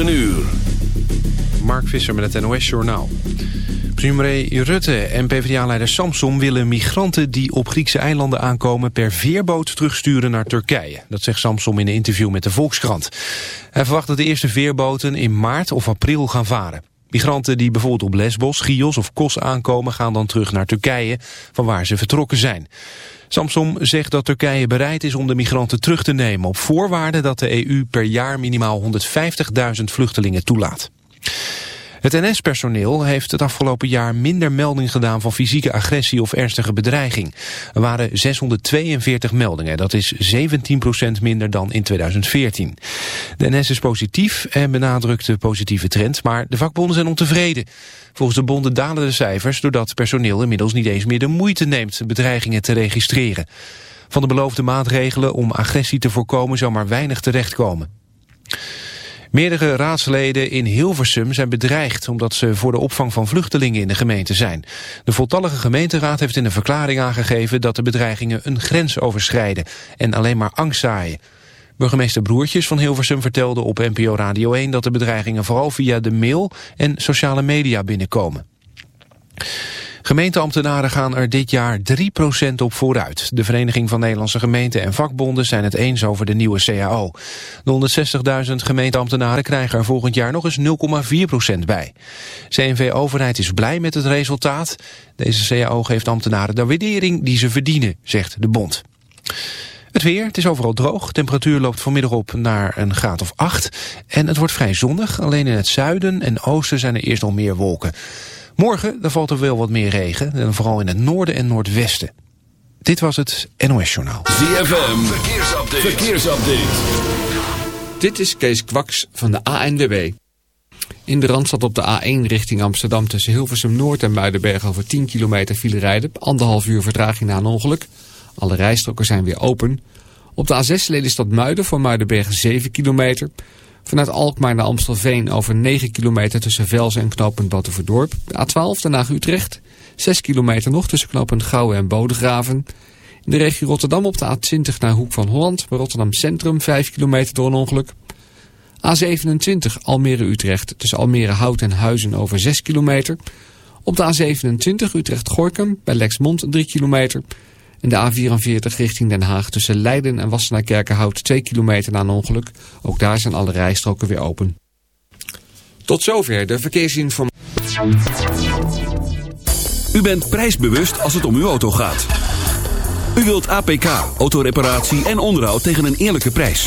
uur. Mark Visser met het NOS Journaal. Premier Rutte en PvdA-leider Samson willen migranten die op Griekse eilanden aankomen per veerboot terugsturen naar Turkije. Dat zegt Samson in een interview met de Volkskrant. Hij verwacht dat de eerste veerboten in maart of april gaan varen. Migranten die bijvoorbeeld op Lesbos, Chios of Kos aankomen gaan dan terug naar Turkije, van waar ze vertrokken zijn. Samsom zegt dat Turkije bereid is om de migranten terug te nemen... op voorwaarde dat de EU per jaar minimaal 150.000 vluchtelingen toelaat. Het NS-personeel heeft het afgelopen jaar minder melding gedaan van fysieke agressie of ernstige bedreiging. Er waren 642 meldingen, dat is 17% minder dan in 2014. De NS is positief en benadrukt de positieve trend, maar de vakbonden zijn ontevreden. Volgens de bonden dalen de cijfers doordat personeel inmiddels niet eens meer de moeite neemt bedreigingen te registreren. Van de beloofde maatregelen om agressie te voorkomen zou maar weinig terechtkomen. Meerdere raadsleden in Hilversum zijn bedreigd omdat ze voor de opvang van vluchtelingen in de gemeente zijn. De voltallige gemeenteraad heeft in een verklaring aangegeven dat de bedreigingen een grens overschrijden en alleen maar angst zaaien. Burgemeester Broertjes van Hilversum vertelde op NPO Radio 1 dat de bedreigingen vooral via de mail en sociale media binnenkomen. Gemeenteambtenaren gaan er dit jaar 3% op vooruit. De Vereniging van Nederlandse Gemeenten en Vakbonden zijn het eens over de nieuwe CAO. De 160.000 gemeenteambtenaren krijgen er volgend jaar nog eens 0,4% bij. CNV-overheid is blij met het resultaat. Deze CAO geeft ambtenaren de waardering die ze verdienen, zegt de bond. Het weer, het is overal droog. Temperatuur loopt vanmiddag op naar een graad of 8. En het wordt vrij zonnig. Alleen in het zuiden en oosten zijn er eerst al meer wolken. Morgen dan valt er wel wat meer regen, en vooral in het noorden en noordwesten. Dit was het NOS Journaal. ZFM, verkeersupdate. verkeersupdate. Dit is Kees Kwaks van de ANWB. In de Randstad op de A1 richting Amsterdam tussen Hilversum Noord en Muidenberg over 10 kilometer file rijden. Anderhalf uur vertraging na een ongeluk. Alle rijstroken zijn weer open. Op de A6 Lelystad Muiden voor Muidenberg 7 kilometer. Vanuit Alkmaar naar Amstelveen over 9 kilometer tussen Velzen en knooppunt. De A12 daarna Utrecht. 6 kilometer nog tussen knooppunt Gouwen en Bodegraven. In de regio Rotterdam op de A20 naar Hoek van Holland. Bij Rotterdam Centrum 5 kilometer door een ongeluk. A27 Almere-Utrecht tussen Almere Hout en Huizen over 6 kilometer. Op de A27 Utrecht-Gorkum bij Lexmond 3 kilometer. En de A44 richting Den Haag tussen Leiden en Wassenaar-Kerkenhout 2 kilometer na een ongeluk. Ook daar zijn alle rijstroken weer open. Tot zover de verkeersinformatie. U bent prijsbewust als het om uw auto gaat. U wilt APK, autoreparatie en onderhoud tegen een eerlijke prijs.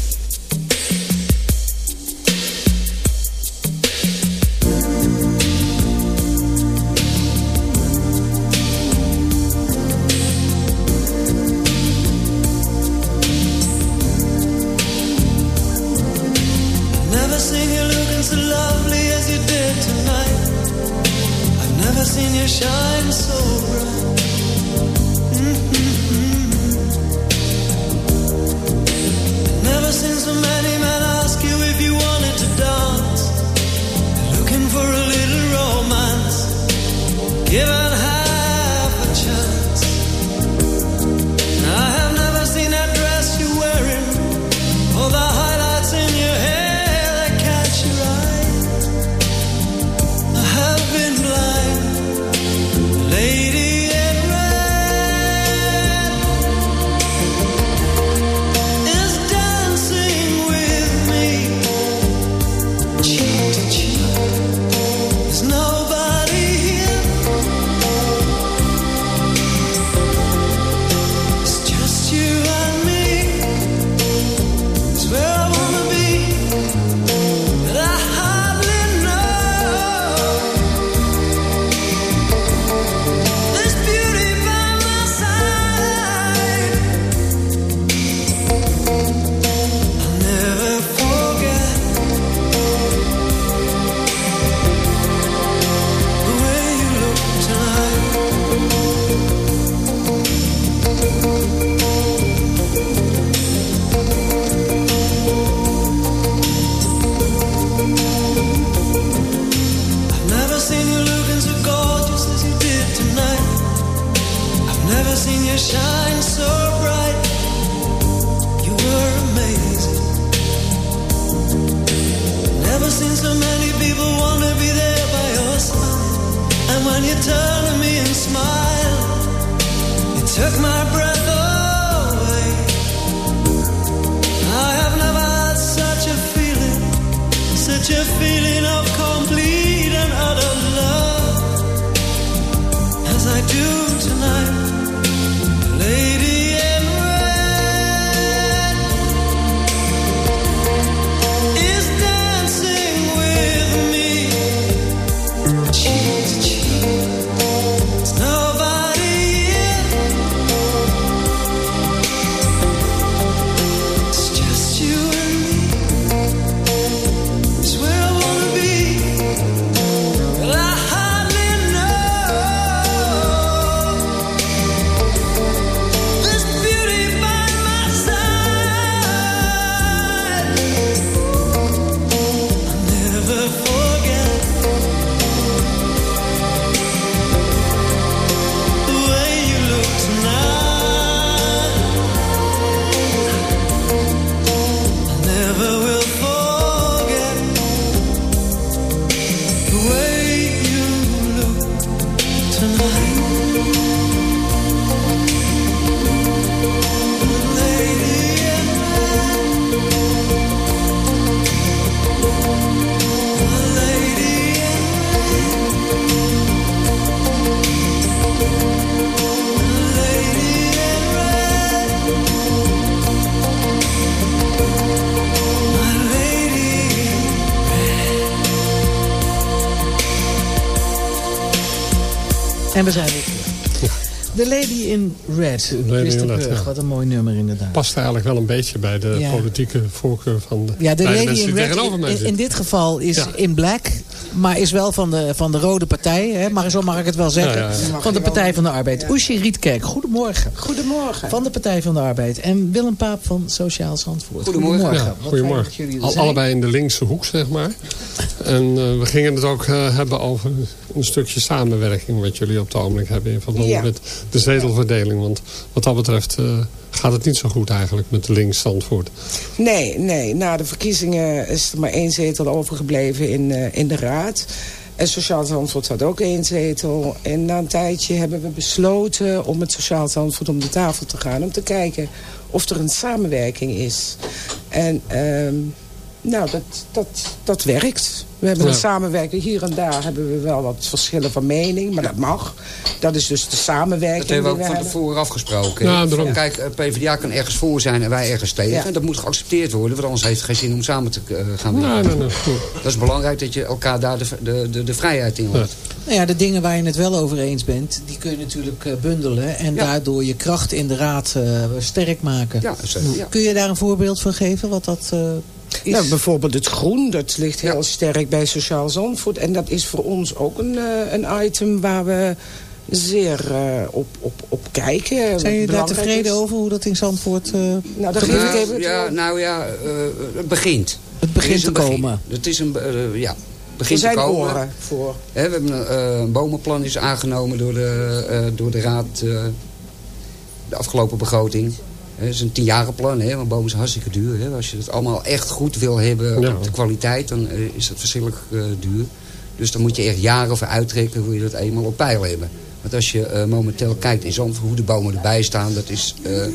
En we zijn weer terug. The Lady in Red. Lady in Red, ja. Wat een mooi nummer inderdaad. Past eigenlijk wel een beetje bij de Ja. politieke voorkeur van de, Ja, de Lady in Red in, dit geval is Ja. in black. Maar is wel van de, van de rode partij. Hè? Maar zo mag ik het wel zeggen. Ja, ja, ja. Van de Partij van de Arbeid. Oesje Rietkerk, goedemorgen. Goedemorgen. Van de Partij van de Arbeid. En Willem Paap van Sociaal Zandvoort. Goedemorgen. Goedemorgen. Al, allebei in de linkse hoek, zeg maar. En eh, we gingen het ook eh, hebben over een stukje samenwerking... wat jullie op het ogenblik hebben in verband Ja. met de zetelverdeling. Want wat dat betreft eh, gaat het niet zo goed eigenlijk met de links Zandvoort. Nee, nee. Na de verkiezingen is er maar één zetel overgebleven in, eh, in de raad. En Sociaal Zandvoort had ook één zetel. En na een tijdje hebben we besloten om met Sociaal Zandvoort om de tafel te gaan... om te kijken of er een samenwerking is. En ehm, nou, dat, dat, dat werkt. We hebben Ja. een samenwerking. Hier en daar hebben we wel wat verschillen van mening. Maar dat mag. Dat is dus de samenwerking Dat hebben we ook van hebben. tevoren afgesproken. Ja. Kijk, eh, PvdA kan ergens voor zijn en wij ergens tegen. En dat moet geaccepteerd worden, want anders heeft het geen zin om samen te eh, gaan werken. Nee, nee, nee. goed. Dat is belangrijk dat je elkaar daar de, de, de, de vrijheid in laat. Nou ja, de dingen waar je het wel over eens bent, die kun je natuurlijk eh, bundelen. En Ja. daardoor je kracht in de raad eh, sterk maken. Ja. Kun je daar een voorbeeld van geven? Wat dat eh, is? Nou, bijvoorbeeld het groen, dat ligt heel Ja. sterk bij Sociaal Zandvoort. En dat is voor ons ook een, eh, een item waar we zeer eh, op, op, op kijken. Zijn jullie daar tevreden is. over hoe dat in Zandvoort... eh, Nou, dan geef ik even... het ja, nou ja, eh, het begint. het begint Er te begin. komen. Het is een, ja, er begint te zijn komen. oren voor. Hè, we hebben een, een bomenplan is aangenomen door de, eh, door de raad eh, de afgelopen begroting. Het is een tienjarenplan, hè, want bomen is hartstikke duur. Hè. Als je het allemaal echt goed wil hebben Ja. op de kwaliteit, dan eh, is dat verschrikkelijk eh, duur. Dus dan moet je echt jaren voor uittrekken, wil je dat eenmaal op peil hebben. Want als je eh, momenteel kijkt in Zandvoort hoe de bomen erbij staan, dat is eh,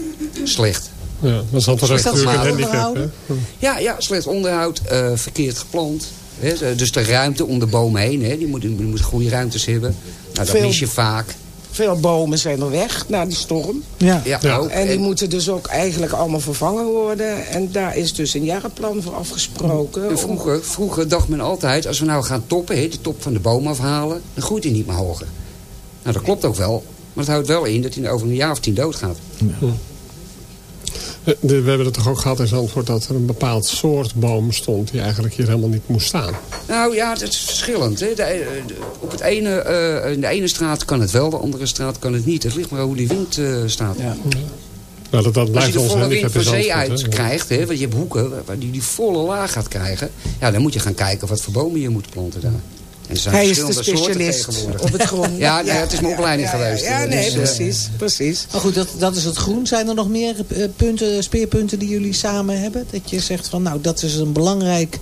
slecht. Ja, heeft Slecht natuurlijk een handicap. Hè? Ja, ja slecht onderhoud, eh, verkeerd geplant. Hè, dus de ruimte om de bomen heen, hè, die moeten die moet goede ruimtes hebben. Nou, dat Veel- mis je vaak. Veel bomen zijn er weg na die storm. Ja. Ja, Ja. ook. En die En- moeten dus ook eigenlijk allemaal vervangen worden. En daar is dus een jarenplan voor afgesproken. vroeger, vroeger dacht men altijd, als we nou gaan toppen, de top van de boom afhalen, dan groeit hij niet meer hoger. Nou, dat klopt ook wel. Maar het houdt wel in dat hij over een jaar of tien doodgaat. Eh, de- We hebben het toch ook gehad in Zandvoort dat er een bepaald soort boom stond... die eigenlijk hier helemaal niet moest staan. Nou ja, het is verschillend. Hè. De, eh, de- op het ene, eh, in de ene straat kan het wel, de andere straat kan het niet. Het ligt maar hoe die wind eh, staat. Ja. Nou, dat, dat Als je de ons volle wind van zee uit hè. krijgt, hè, want je hebt hoeken waar die die volle laag gaat krijgen. Ja, dan moet je gaan kijken wat voor bomen je moet planten daar. En zijn Hij is de specialist tegenwoordig. op het groen. Ja, nee, het is mijn opleiding ja, geweest. Ja, Dus, nee, eh, precies, precies. Maar goed, dat, dat is het groen. Zijn er nog meer eh, punten, speerpunten die jullie samen hebben? Dat je zegt van, nou, dat is een belangrijk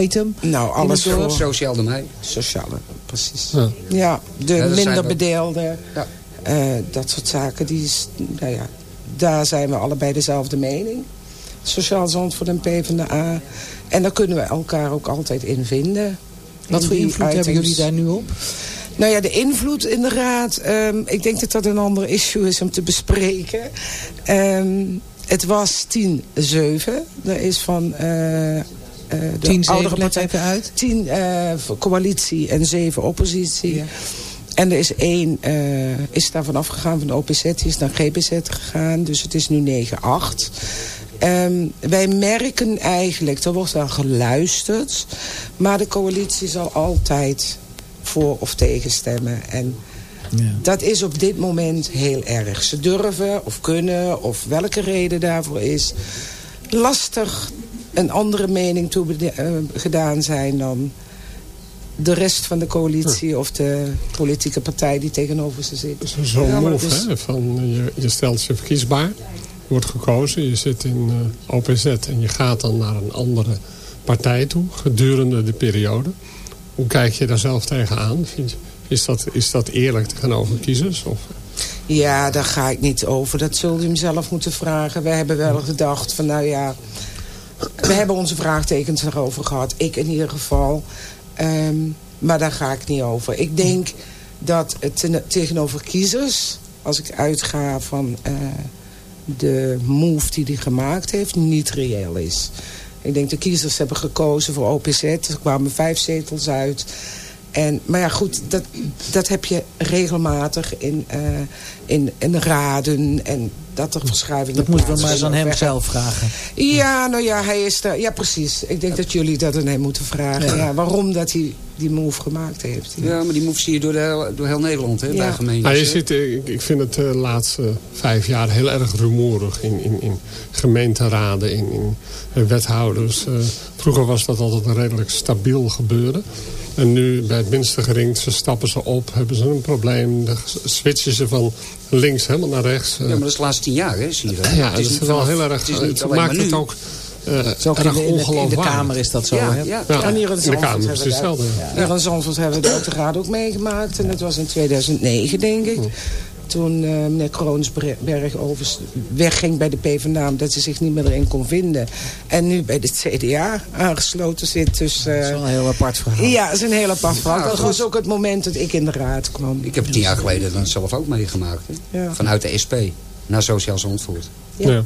item. Nou, alles voor Sociaal domein. sociale, precies. Ja. Ja, de Ja, minder bedeelden, Ja. eh, dat soort zaken. Die is, nou ja, daar zijn we allebei dezelfde mening. Sociaal Zandvoort en PvdA. En daar kunnen we elkaar ook altijd in vinden. Wat In voor invloed hebben jullie daar nu op? Nou ja, de invloed inderdaad. ehm ik denk dat dat een ander issue is om te bespreken. Ehm, het was 10-7. Dat is van eh, eh, de 10, 7, oudere partij. uit. 10 eh, voor coalitie en 7 oppositie. En er is één, eh, is daarvan afgegaan van de OPZ, die is naar GBZ gegaan. Dus het is nu 9-8. Ehm, wij merken eigenlijk, er wordt wel geluisterd. Maar de coalitie zal altijd voor of tegen stemmen. En dat is op dit moment heel erg. Ze durven of kunnen of welke reden daarvoor is. Lastig een andere mening toe eh, gedaan zijn dan de rest van de coalitie of de politieke partij die tegenover ze zit. Zo'n Ja, maar move, het is- hè, van eh, je, je stelt je verkiesbaar. Wordt gekozen, je zit in eh, OPZ en je gaat dan naar een andere partij toe gedurende de periode. Hoe kijk je daar zelf tegenaan? Is, dat, is dat eerlijk tegenover kiezers? Of, Ja, daar ga ik niet over. Dat zult u hem zelf moeten vragen. We hebben wel gedacht van nou ja... We hebben onze vraagtekens erover gehad. Ik in ieder geval. Ehm, maar daar ga ik niet over. Ik denk dat het tegenover kiezers... als ik uitga van eh, de move die hij gemaakt heeft... niet reëel is. Ik denk de kiezers hebben gekozen voor OPZ. Er kwamen vijf zetels uit... En, maar ja, goed, dat, dat heb je regelmatig in, eh, in, in raden en dat er verschuivingen Dat moeten we maar eens aan hem zelf vragen. Ja, nou ja, hij is er. Ja, precies. Ik denk dat jullie dat aan hem moeten vragen. Ja. waarom dat hij die move gemaakt heeft. Ja, maar die move zie je door, de, heel- door heel Nederland, hè, Ja. bij gemeentes. Nou, je zit, eh, ik, ik vind het de laatste vijf jaar heel erg rumoerig in, in, in gemeenteraden, in, in eh, wethouders. Eh, vroeger was dat altijd een redelijk stabiel gebeuren. En nu bij het minste gering, ze stappen ze op, hebben ze een probleem. Dan switchen ze van links helemaal naar rechts. Ja, maar dat is de laatste tien jaar, hè, zie je. Ja, Het dat is wel vanaf- heel erg... Het, niet het maakt het ook uh, Zo ook in erg de, in, de, in de. Kamer is dat zo. Ja, hè? ja. Ja, En hier in de Kamer is hebben het we hetzelfde. dat- Hier in Zandvoort hebben we dat uiteraard ook meegemaakt. En dat was in 2009, denk ik. Toen eh, meneer Kroonsberg over wegging bij de PvdA... omdat ze zich niet meer erin kon vinden. En nu bij de CDA aangesloten zit. Dus, eh, Dat is wel een heel apart verhaal. ja, dat is een heel apart verhaal. Ja, dat was ook het moment dat ik in de raad kwam. Ik heb het tien jaar geleden dan zelf ook meegemaakt. Ja. Vanuit de SP naar Sociaal Zandvoort. Ja. Ja.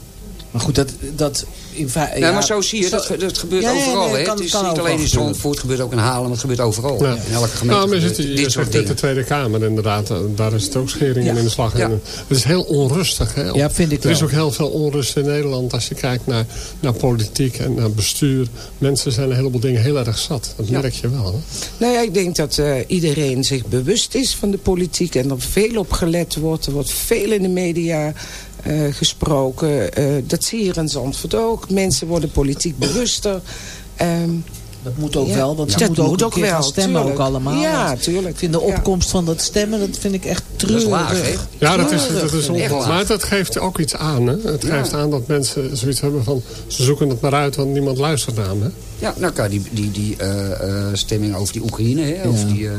Maar goed, dat... dat in feite- Ja, ja, maar zo zie je, dat, dat gebeurt Ja, ja, overal. nee, hè. kan- het is kan niet alleen in. Zandvoort, het gebeurt ook in Haarlem, het gebeurt overal. Ja. In elke gemeente Nou, maar zit, je dit soort de. Tweede Kamer inderdaad. eh, Daar is het ook scheringen Ja. in de slag. Ja. En, Het is heel onrustig. Hè? Ja, vind ik er is wel. ook heel veel onrust in Nederland als je kijkt naar, naar politiek en naar bestuur. Mensen zijn een heleboel dingen heel erg zat. Dat Ja. merk je wel. Hè? Nou ja, ik denk dat eh, iedereen zich bewust is van de politiek en er veel op gelet wordt. Er wordt veel in de media eh, gesproken. Eh, dat zie je hier in Zandvoort ook. Mensen worden politiek bewuster. Ehm, Dat moet ook Ja. wel, want ze moeten ook moet een ook keer wel, gaan stemmen tuurlijk. ook allemaal. Ja, tuurlijk. Ik vind de Ja. opkomst van dat stemmen, dat vind ik echt Dat treurig. is laag, hè? Ja, dat is, dat is ongelooflijk. Maar dat geeft ook iets aan. Hè? Het Ja. geeft aan dat mensen zoiets hebben van... ze zoeken het maar uit, want niemand luistert naar me. Ja, nou die, die, die eh, eh, stemming over die Oekraïne, hè, over die eh,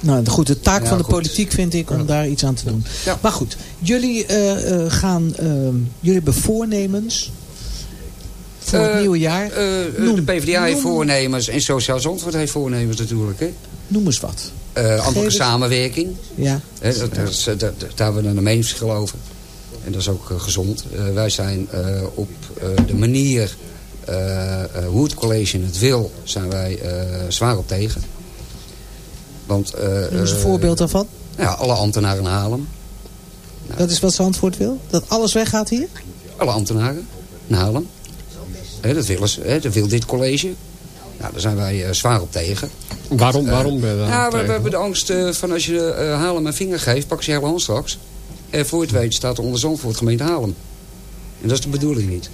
Nou, goed, de taak Ja, van de goed. politiek vind ik om daar iets aan te doen. Ja. Maar goed, jullie eh, eh, gaan, ehm, jullie hebben voornemens voor het Eh, nieuwe jaar. Noem- de PvdA heeft voornemens en Sociaal Zandvoort heeft voornemens natuurlijk. Hè. Noem eens wat. Eh, eens- samenwerking. Ja. Hè, dat, dat daar hebben we een meningsverschil over. En dat is ook gezond. Eh, wij zijn eh, op eh, de manier hoe het college het wil, zijn wij eh, zwaar op tegen. Want, eh, Noem eens een eh, voorbeeld daarvan. Ja, alle ambtenaren halen. Dat is wat zijn antwoord wil? Dat alles weggaat hier? Alle ambtenaren naar Haarlem. Hè, dat, willen ze, hè, dat wil dit college. Nou, daar zijn wij eh, zwaar op tegen. Waarom, waarom ben je daar Ja, we, we tegen? hebben de angst eh, van als je uh, Haarlem een vinger geeft, pak ze je hele hand straks. En voor je het weet staat er onder Zandvoort gemeente Haarlem. En dat is de bedoeling niet.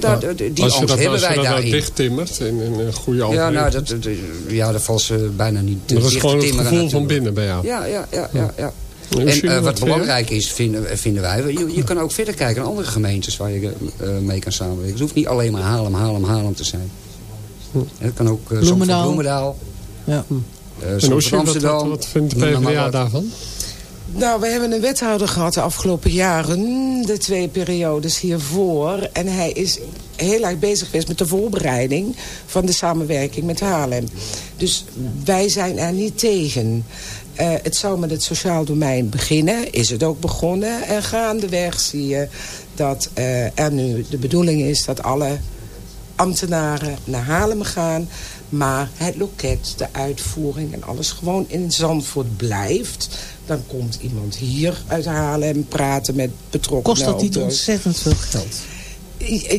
Daar, die als je angst dat, hebben als je wij dat nou daarin. dicht timmert in, in een goede Ja, nou, dat, dat- ja, dat valt ze bijna niet te Maar dat is dicht gewoon het gevoel van natuurlijk. binnen bij jou. Ja, ja, ja. ja, ja. En eh, wat belangrijk is, vinden, vinden wij... Je, je kan ook verder kijken naar andere gemeentes waar je eh, mee kan samenwerken. Het hoeft niet alleen maar Haarlem, Haarlem, Haarlem te zijn. Het kan ook uh, Bloemendaal. Bloemendaal. Ja. eh, En Amsterdam. wat, wat vindt de PvdA daarvan? Nou, we hebben een wethouder gehad de afgelopen jaren, de twee periodes hiervoor. En hij is heel erg bezig geweest met de voorbereiding van de samenwerking met Haarlem. Dus wij zijn er niet tegen. Eh, het zou met het sociaal domein beginnen, is het ook begonnen. En gaandeweg zie je dat eh, er nu de bedoeling is dat alle ambtenaren naar Haarlem gaan. Maar het loket, de uitvoering en alles gewoon in Zandvoort blijft. Dan komt iemand hier uit Haarlem praten met betrokkenen. Kost dat niet ontzettend veel geld?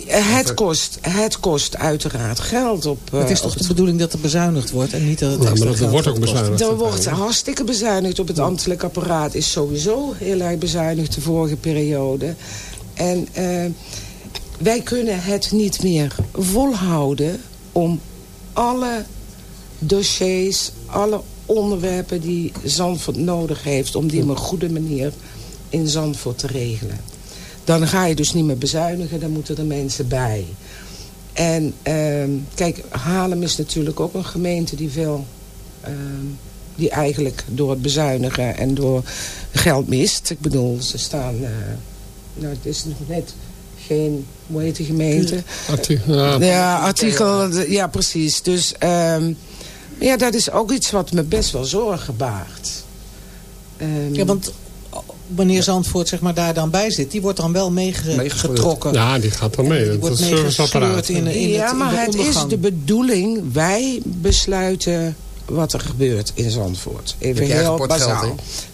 Het kost, het kost uiteraard geld op... eh, het is op toch de bedoeling dat er bezuinigd wordt en niet dat het Ja, maar dat geld wordt ook bezuinigd. Er wordt hartstikke bezuinigd op het ambtelijk apparaat. Is sowieso heel erg bezuinigd de vorige periode. En eh, wij kunnen het niet meer volhouden om alle dossiers, alle onderwerpen die Zandvoort nodig heeft... om die op een goede manier in Zandvoort te regelen. Dan ga je dus niet meer bezuinigen, dan moeten er mensen bij. En ehm, kijk, Haarlem is natuurlijk ook een gemeente die veel... ehm, die eigenlijk door het bezuinigen en door geld mist. Ik bedoel, ze staan... eh, nou, het is nog net geen... Hoe heet gemeente? Arti- ja, Ja, artikel... Ja, precies. Dus ehm, ja, dat is ook iets wat me best wel zorgen baart. Ehm, Ja, want wanneer Zandvoort zeg maar, daar dan bij zit, die wordt dan wel meegetrokken. ja, die gaat dan mee. Die Dat wordt is een serviceapparaat. meegesleurd in, in ja, het, maar het is de bedoeling. Wij besluiten wat er gebeurt in Zandvoort. Even heel bazaal. hè?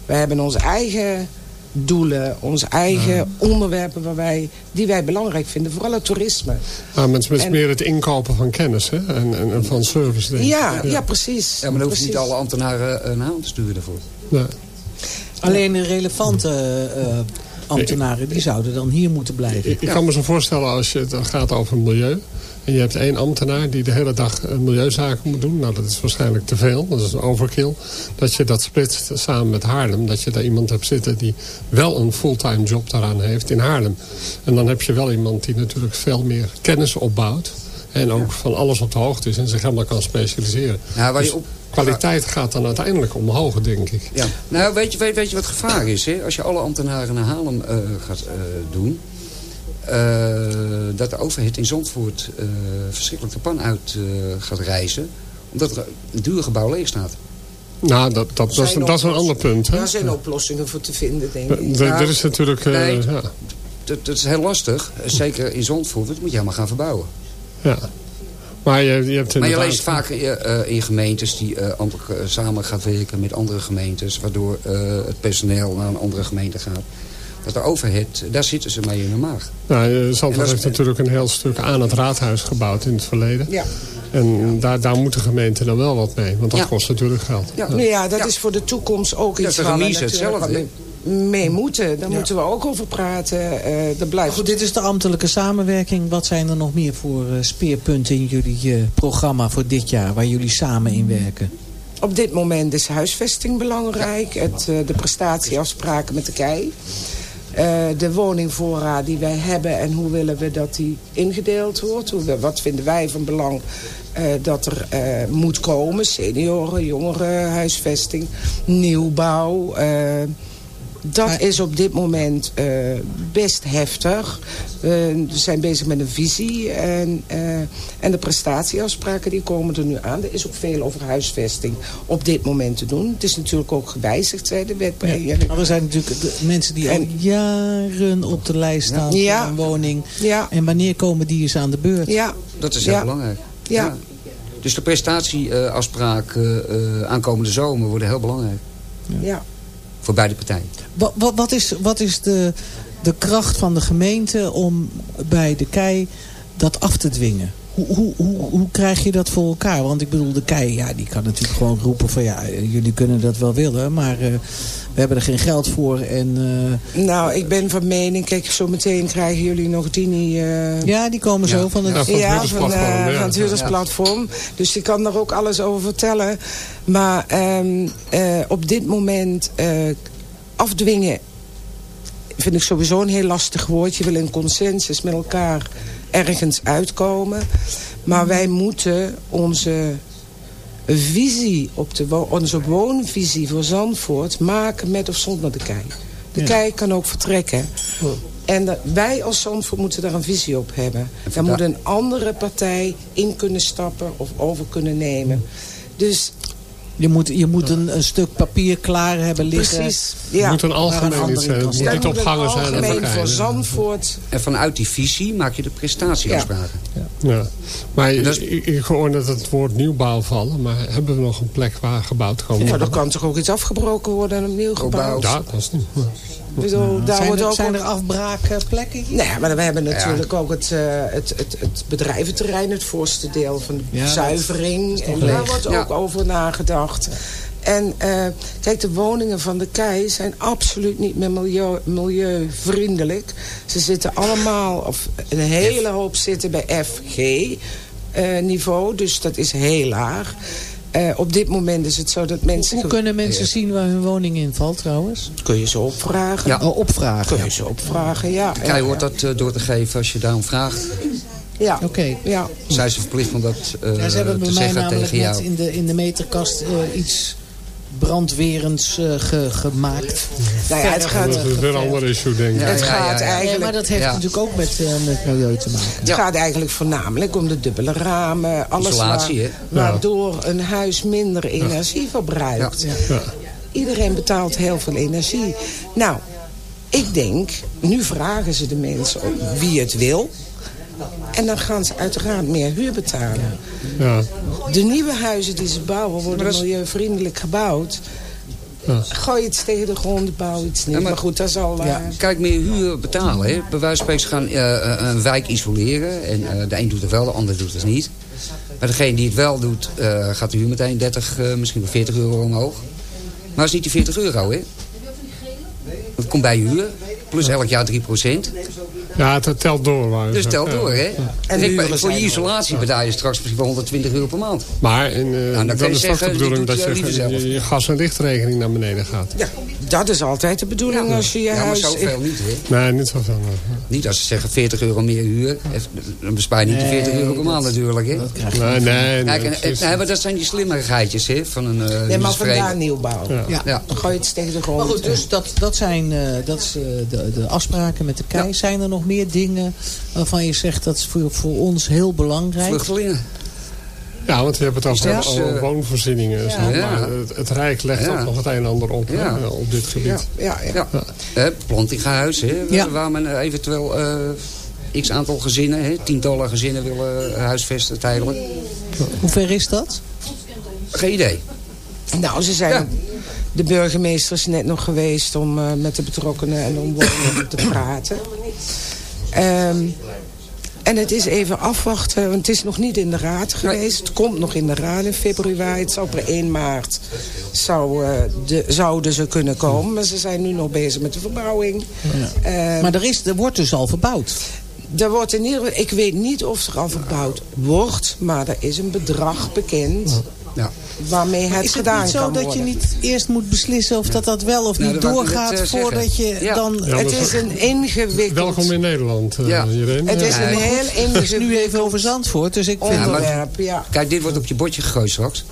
Wij hebben onze eigen doelen, onze eigen onderwerpen waar wij, die wij belangrijk vinden. Vooral het toerisme. Ja, maar het is En- meer het inkopen van kennis hè? En, en, en van service. Denk ik. Ja, ja, precies. Ja, maar dan hoef je precies. niet alle ambtenaren uh, naar aan te sturen daarvoor. Ja. Alleen de relevante eh, ambtenaren, die zouden dan hier moeten blijven. Ik, ik kan me zo voorstellen als je het gaat over milieu. En je hebt één ambtenaar die de hele dag eh, milieuzaken moet doen. Nou, dat is waarschijnlijk te veel. Dat is een overkill. Dat je dat splitst samen met Haarlem. Dat je daar iemand hebt zitten die wel een fulltime job daaraan heeft in Haarlem. En dan heb je wel iemand die natuurlijk veel meer kennis opbouwt. En ook van alles op de hoogte is en zich helemaal kan specialiseren. Ja, waar je Dus op- kwaliteit gaat dan uiteindelijk omhoog, denk ik. Ja. Nou, weet je, weet, weet je wat gevaar is? Hè? Als je alle ambtenaren naar Haarlem uh, gaat uh, doen... Uh, dat de overheid in Zandvoort uh, verschrikkelijk de pan uit uh, gaat reizen. Omdat er een duur gebouw leeg staat. Nou, dat, dat, dat, is, dat is een ander punt. Hè? Daar zijn oplossingen voor te vinden, denk ik. Er nou, is natuurlijk... Uh, nee, ja. dat, dat is heel lastig. Zeker in Zandvoort. Dat moet je helemaal gaan verbouwen. Ja. Maar je, je, hebt maar je leest vaak in, uh, in gemeentes die uh, samen gaat werken met andere gemeentes. Waardoor het personeel naar een andere gemeente gaat. Dat de overheid, daar zitten ze mee in de maag. Nou, Zandvoort heeft natuurlijk een heel stuk aan het raadhuis gebouwd in het verleden. Ja. En daar, daar moet de gemeente dan wel wat mee. Want dat ja. kost natuurlijk geld. Ja, ja. ja dat ja. is voor de toekomst ook iets waar we hetzelfde. mee moeten. Daar moeten we ook over praten. Uh, dat blijft... Goed, dit is de ambtelijke samenwerking. Wat zijn er nog meer voor uh, speerpunten in jullie uh, programma voor dit jaar... waar jullie samen in werken? Op dit moment is huisvesting belangrijk. Het, uh, de prestatieafspraken met de KEI. Uh, de woningvoorraad die wij hebben en hoe willen we dat die ingedeeld wordt. Hoe wat vinden wij van belang uh, dat er uh, moet komen. Senioren, jongeren, huisvesting, nieuwbouw. Dat maar, is op dit moment best heftig. we zijn bezig met een visie en, en de prestatieafspraken die komen er nu aan. Er is ook veel over huisvesting op dit moment te doen. Het is natuurlijk ook gewijzigd, zei de wet. Ja, maar er zijn natuurlijk de mensen die en, al jaren op de lijst staan ja, voor een woning. Ja. En wanneer komen die eens aan de beurt? Ja. Dat is heel ja. belangrijk. Ja. ja. Dus de prestatieafspraken uh, aankomende zomer worden heel belangrijk. Ja. Voor beide partijen. Wat, wat, wat is, wat is de, de kracht van de gemeente om bij de KEI dat af te dwingen? Hoe, hoe, hoe, hoe krijg je dat voor elkaar? Want ik bedoel, de kei, ja, die kan natuurlijk gewoon roepen van ja, jullie kunnen dat wel willen, maar uh, we hebben er geen geld voor. En, uh... Nou, ik ben van mening, kijk, zo meteen krijgen jullie nog Dini... Uh... Ja, die komen ja. zo van het, ja, van, van, het huurdersplatform. Dus die kan daar ook alles over vertellen. Maar um, op dit moment afdwingen vind ik sowieso een heel lastig woord. Je wil in consensus met elkaar ergens uitkomen. Maar wij moeten onze visie, op de wo onze woonvisie voor Zandvoort maken met of zonder de kei. De ja. kei kan ook vertrekken. En wij als Zandvoort moeten daar een visie op hebben. Daar moet een andere partij in kunnen stappen of over kunnen nemen. Dus je moet, je moet een, een, stuk papier klaar hebben liggen. Precies. Ja. Het moet een algemeen iets zijn. Het moet niet op gangen zijn. algemeen voor Zandvoort. En vanuit die visie maak je de prestatieafspraken. Ja. ja. ja. Maar is... ik, ik hoor net het woord nieuwbouw vallen. Maar hebben we nog een plek waar gebouwd kan worden? Ja, er kan toch ook iets afgebroken worden en opnieuw gebouwd? Ja, dat is niet... Bedoel, daar zijn, wordt er, ook zijn er afbraakplekken? Nee, maar we hebben natuurlijk ja. ook het, uh, het, het, het bedrijventerrein, het voorste deel van de ja, zuivering. En daar wordt ook over nagedacht. En uh, kijk, de woningen van de KEI zijn absoluut niet meer milieu, milieuvriendelijk. Ze zitten allemaal, of een hele hoop zitten bij FG uh, niveau. Dus dat is heel laag. Uh, op dit moment is het zo dat mensen... Hoe kunnen mensen zien waar hun woning in valt trouwens? Kun je ze opvragen. Ja. Oh, opvragen. Kun je ze opvragen, ja. Kei ja, hoort dat uh, door te geven als je daarom vraagt. Ja. Oké. Okay. Ja. Zijn ze verplicht om dat uh, ja, ze hebben te bij zeggen mij namelijk tegen jou? net in de, in de meterkast iets brandwerends uh, ge, gemaakt. Nou ja, het gaat... Dat is weer een ander issue, denk ik. Ja, het ja, gaat ja, eigenlijk... Maar dat heeft natuurlijk ook met, uh, met milieu te maken. Het gaat eigenlijk voornamelijk om de dubbele ramen. Alles Isolatie, waar, waardoor een huis minder energie verbruikt. Iedereen betaalt heel veel energie. Nou, ik denk, nu vragen ze de mensen ook wie het wil. En dan gaan ze uiteraard meer huur betalen. Ja. De nieuwe huizen die ze bouwen worden milieuvriendelijk gebouwd. Ja. Gooi iets tegen de grond, bouw iets niet. Ja, maar, maar, goed, dat is al... Ja. Uh... Kijk, meer huur betalen. Hè. Bij wijze van spreken gaan uh, een wijk isoleren. En uh, de een doet het wel, de ander doet het niet. Maar degene die het wel doet, gaat de huur meteen 30, misschien wel 40 euro omhoog. Maar het is niet die 40 euro, hè. Dat komt bij je huur. Plus elk jaar 3 procent. Ja, het telt door. Maar dus telt door, hè? En voor je isolatie betaal je straks misschien wel 120 euro per maand. Maar in, uh, nou, dan, dan is dat de bedoeling dat je, je, je gas- en lichtrekening naar beneden gaat. Ja, dat is altijd de bedoeling ja, als je je ja, huis... Ja, maar zoveel niet, hè? Nee, niet zoveel. Nee. Niet als ze zeggen 40 euro meer huur. Dan bespaar je niet de 40 euro per maand natuurlijk, hè? Nee, nee, Kijk, en, en, nee, maar dat zijn die slimmigheidjes, hè? Van een uh, Nee, maar vandaar nieuwbouw. Ja. Ja. Dan gooi je het tegen de grond. Maar goed, dus dat, dat zijn uh, dat is, uh, de, de afspraken met de KEI. Ja. Zijn er nog meer dingen waarvan je zegt dat is voor, voor ons heel belangrijk? Vluchtelingen. Ja, want je hebt het over ja, uh, woonvoorzieningen. Ja. Maar het, het, Rijk legt ook nog het een en ander op, hè, op dit gebied. Ja, ja, ja. Plantingahuis, hè, waar men eventueel uh, x aantal gezinnen, hè, tientallen gezinnen willen huisvesten tijdelijk. Hoe ver is dat? Geen idee. Nou, ze zijn... De burgemeester is net nog geweest om uh, met de betrokkenen en omwonenden te praten. Um, en het is even afwachten, want het is nog niet in de raad geweest. Het komt nog in de raad in februari. Het zou per 1 maart zou, uh, de, zouden ze kunnen komen. Maar ze zijn nu nog bezig met de verbouwing. Ja. Uh, maar er, is, er wordt dus al verbouwd? Er wordt in ieder geval, ik weet niet of er al verbouwd wordt, maar er is een bedrag bekend. Ja. Waarmee het, is gedaan het niet zo kan dat worden. je niet eerst moet beslissen of dat dat wel of niet nou, doorgaat net, uh, voordat je ja. dan... Ja, het is een ingewikkeld... Welkom in Nederland, uh, ja. Irene. Het is een heel ingewikkeld... Het is nu even over Zandvoort, dus ik vind onderwerp, ja. Kijk, dit wordt op je bordje gegooid straks.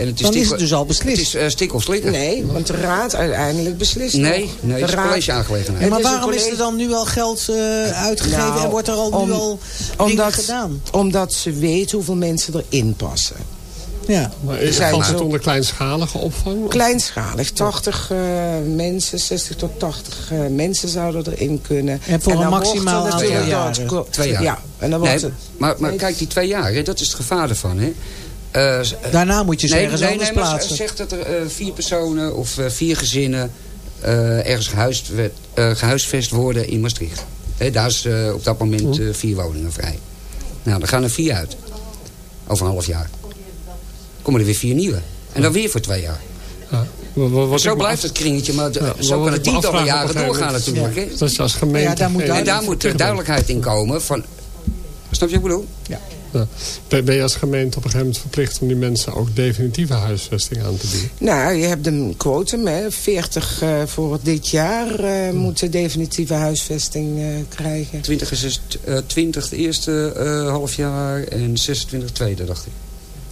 En het is dan is het dus al beslist. Het is uh, stik of slikken. Nee, want de raad uiteindelijk beslist. Nee, nee, het is een college-aangelegenheid. Maar waarom is er dan nu al geld uh, uitgegeven nou, en wordt er al om, nu al omdat, gedaan? Omdat ze weet hoeveel mensen erin passen. Ja. Maar is, valt het onder kleinschalige opvang? Kleinschalig. 80 uh, mensen, 60 tot 80 uh, mensen zouden erin kunnen. En voor en een maximaal aantal twee jaar. Twee jaar. Ja, en dan wordt het, maar, maar kijk, die twee jaar, hè, dat is het gevaar ervan. Hè. Uh, Daarna moet je ze nee, ergens nee, anders nee, plaatsen. Zegt dat er uh, vier personen of uh, vier gezinnen ergens gehuisd, gehuisvest worden in Maastricht. He, daar is op dat moment vier woningen vrij. Nou, dan gaan er vier uit. Over een half jaar. Komen er weer vier nieuwe. En dan weer voor twee jaar. Ja. Wat, wat, wat zo blijft af- het kringetje, maar Ja, zo kan het tientallen jaren doorgaan natuurlijk. hè. Dat je als gemeente... Ja, daar moet En daar moet er duidelijkheid in komen van... Snap je wat ik bedoel? Ja. Ben ben je als gemeente op een gegeven moment verplicht om die mensen ook definitieve huisvesting aan te bieden? Nou, je hebt een quotum, hè. 40 eh, voor dit jaar eh moeten definitieve huisvesting eh, krijgen. 20 is het, eh, 20 het eerste eh halfjaar en 26 tweede, dacht ik.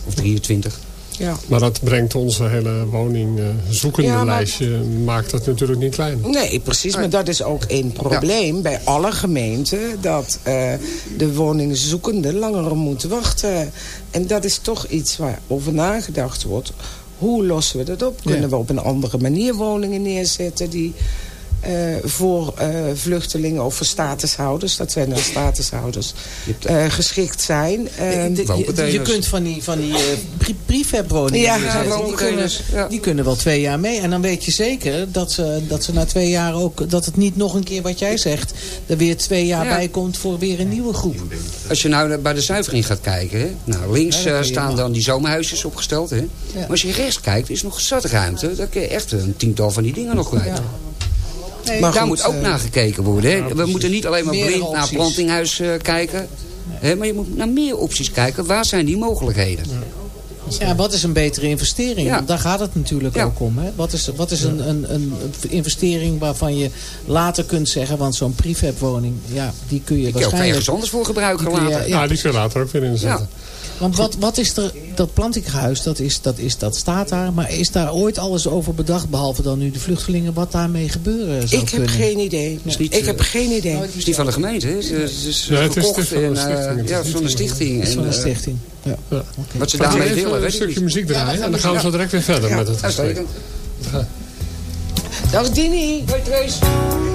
Of 23. Ja. Maar dat brengt onze hele woningzoekende Ja, maar- lijstje, maakt dat natuurlijk niet klein. Nee, precies. Maar dat is ook een probleem bij alle gemeenten. Dat eh, de woningzoekenden langer moeten wachten. En dat is toch iets waar over nagedacht wordt. Hoe lossen we dat op? Kunnen we op een andere manier woningen neerzetten... die eh, voor eh, vluchtelingen of voor statushouders... dat zijn dan statushouders... eh, geschikt zijn. Eh, De- je, je kunt van die, van die eh, prefab-woningen Ja, neerzetten. die, kunnen, ja. die kunnen wel twee jaar mee. En dan weet je zeker dat ze, dat ze na twee jaar ook... dat het niet nog een keer wat jij zegt... er weer twee jaar Ja. bij komt voor weer een nieuwe groep. Als je nou bij de zuivering gaat kijken... Hè, nou, links staan dan die zomerhuisjes opgesteld. Hè. Maar als je rechts kijkt, is nog zat ruimte. Dan kun je echt een tiental van die dingen nog kwijt. Nee, Maar Daar goed, moet ook eh, naar gekeken worden. Hè. We moeten niet alleen maar blind naar plantinghuis eh, kijken. Hè, maar je moet naar meer opties kijken. Waar zijn die mogelijkheden? Ja, wat is een betere investering? Ja. Daar gaat het natuurlijk Ja. ook om. Hè? Wat is, wat is een, een, een investering waarvan je later kunt zeggen... want zo'n prefab-woning, ja, die kun je Die kun je ook waarschijnlijk... ergens anders voor gebruiken die je- ja, Ja, die kun je later ook weer inzetten. Want wat, wat is er, dat plantinghuis, dat, is, dat, is, dat staat daar. Maar is daar ooit alles over bedacht, behalve dan nu de vluchtelingen, wat daarmee gebeuren zou ik heb kunnen? geen idee. niet, ik heb eh, geen idee. Het is niet van de gemeente. hè. Het is, het is Ja, het is gekocht van de en, eh, stichting. ja, van de stichting. Dat is van En, een eh, stichting. Ja. Ja. Wat ze daarmee willen, een weet ik stukje niet. muziek draaien en dan gaan we zo direct weer verder met het gesprek. Dag Dini. Hoi Trace.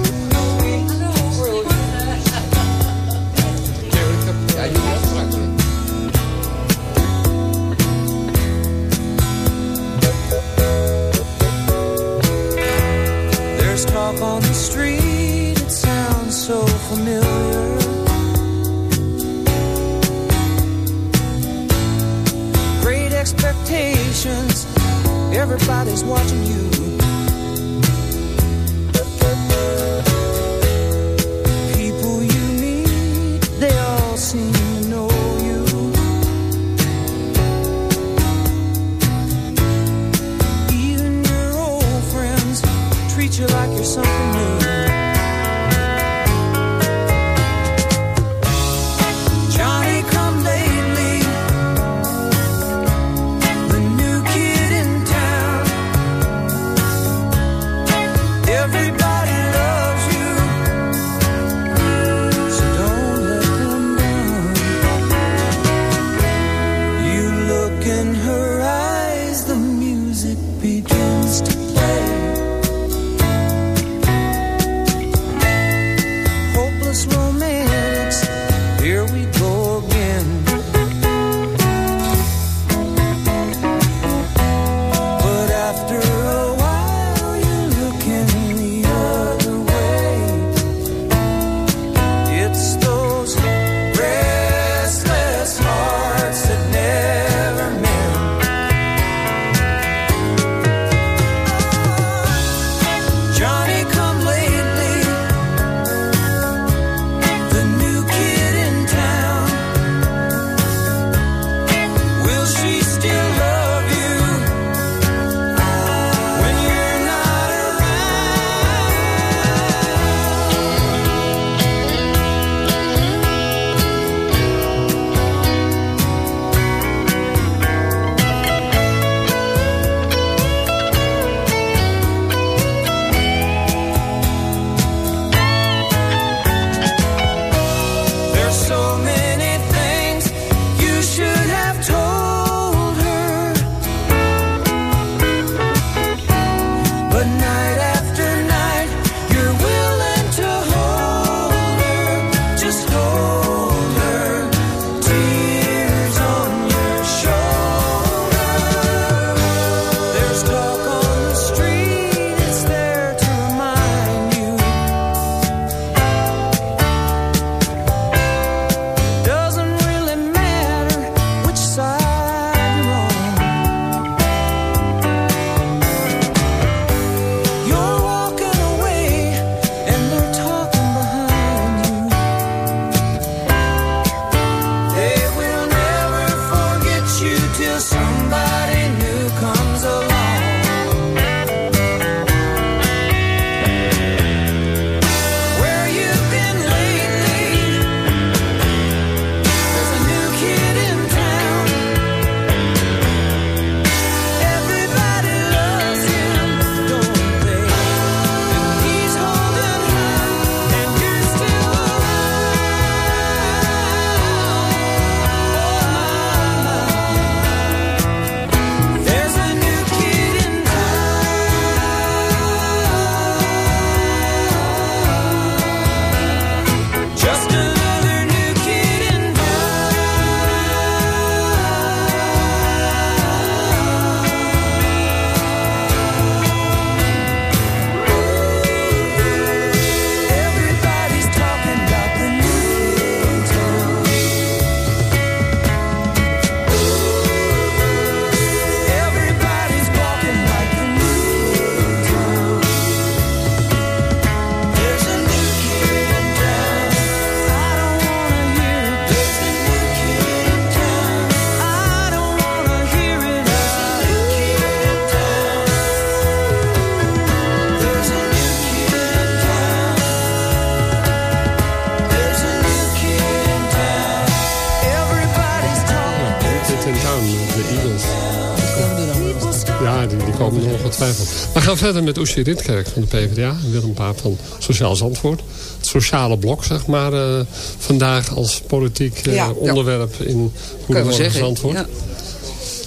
Ongetwijfeld. We gaan verder met Oesje Ritkerk van de PvdA. En Willem Paap van Sociaal Zandvoort. Het sociale blok, zeg maar, uh, vandaag als politiek uh, Ja. onderwerp in Goedemorgen zeggen. Zandvoort. Ja.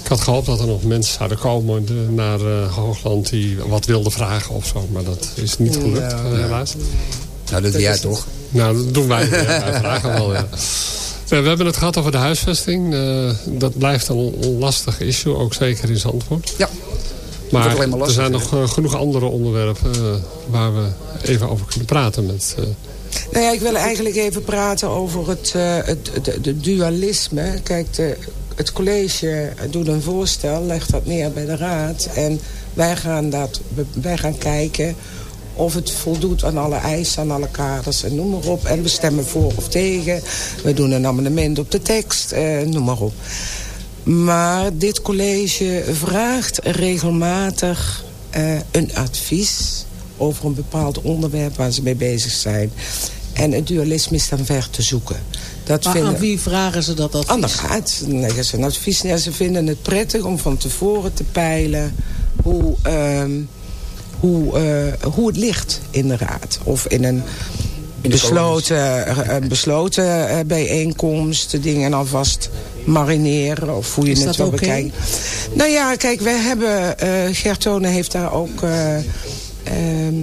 Ik had gehoopt dat er nog mensen zouden komen naar eh, Hoogland die wat wilden vragen of zo. Maar dat is niet gelukt, Ja. eh, helaas. Nou, dat doe jij toch? Nou, dat doen wij. ja, wij vragen wel, ja. We hebben het gehad over de huisvesting. Eh, dat blijft een, een lastig issue, ook zeker in Zandvoort. Ja. Maar er zijn nog eh, genoeg andere onderwerpen eh, waar we even over kunnen praten met... eh, Nou ja, ik wil eigenlijk even praten over het, het, het, het dualisme. Kijk, de, het college doet een voorstel, legt dat neer bij de raad. En wij gaan, dat, wij gaan kijken of het voldoet aan alle eisen, aan alle kaders en noem maar op. En we stemmen voor of tegen. We doen een amendement op de tekst, noem maar op. Maar dit college vraagt regelmatig eh, een advies over een bepaald onderwerp waar ze mee bezig zijn. En het dualisme is dan ver te zoeken. Dat Maar vinden... aan wie vragen ze dat advies? Aan de raad. Dan leggen ze een advies. Ze vinden het prettig om van tevoren te peilen hoe, ehm, hoe, eh, hoe het ligt in de raad. Of in een In de besloten, eh, een besloten bijeenkomst. De dingen alvast marineren. Of hoe je Is het wil oké? bekijken. Nou ja, kijk, wij hebben... eh Gertone heeft daar ook... eh, ehm,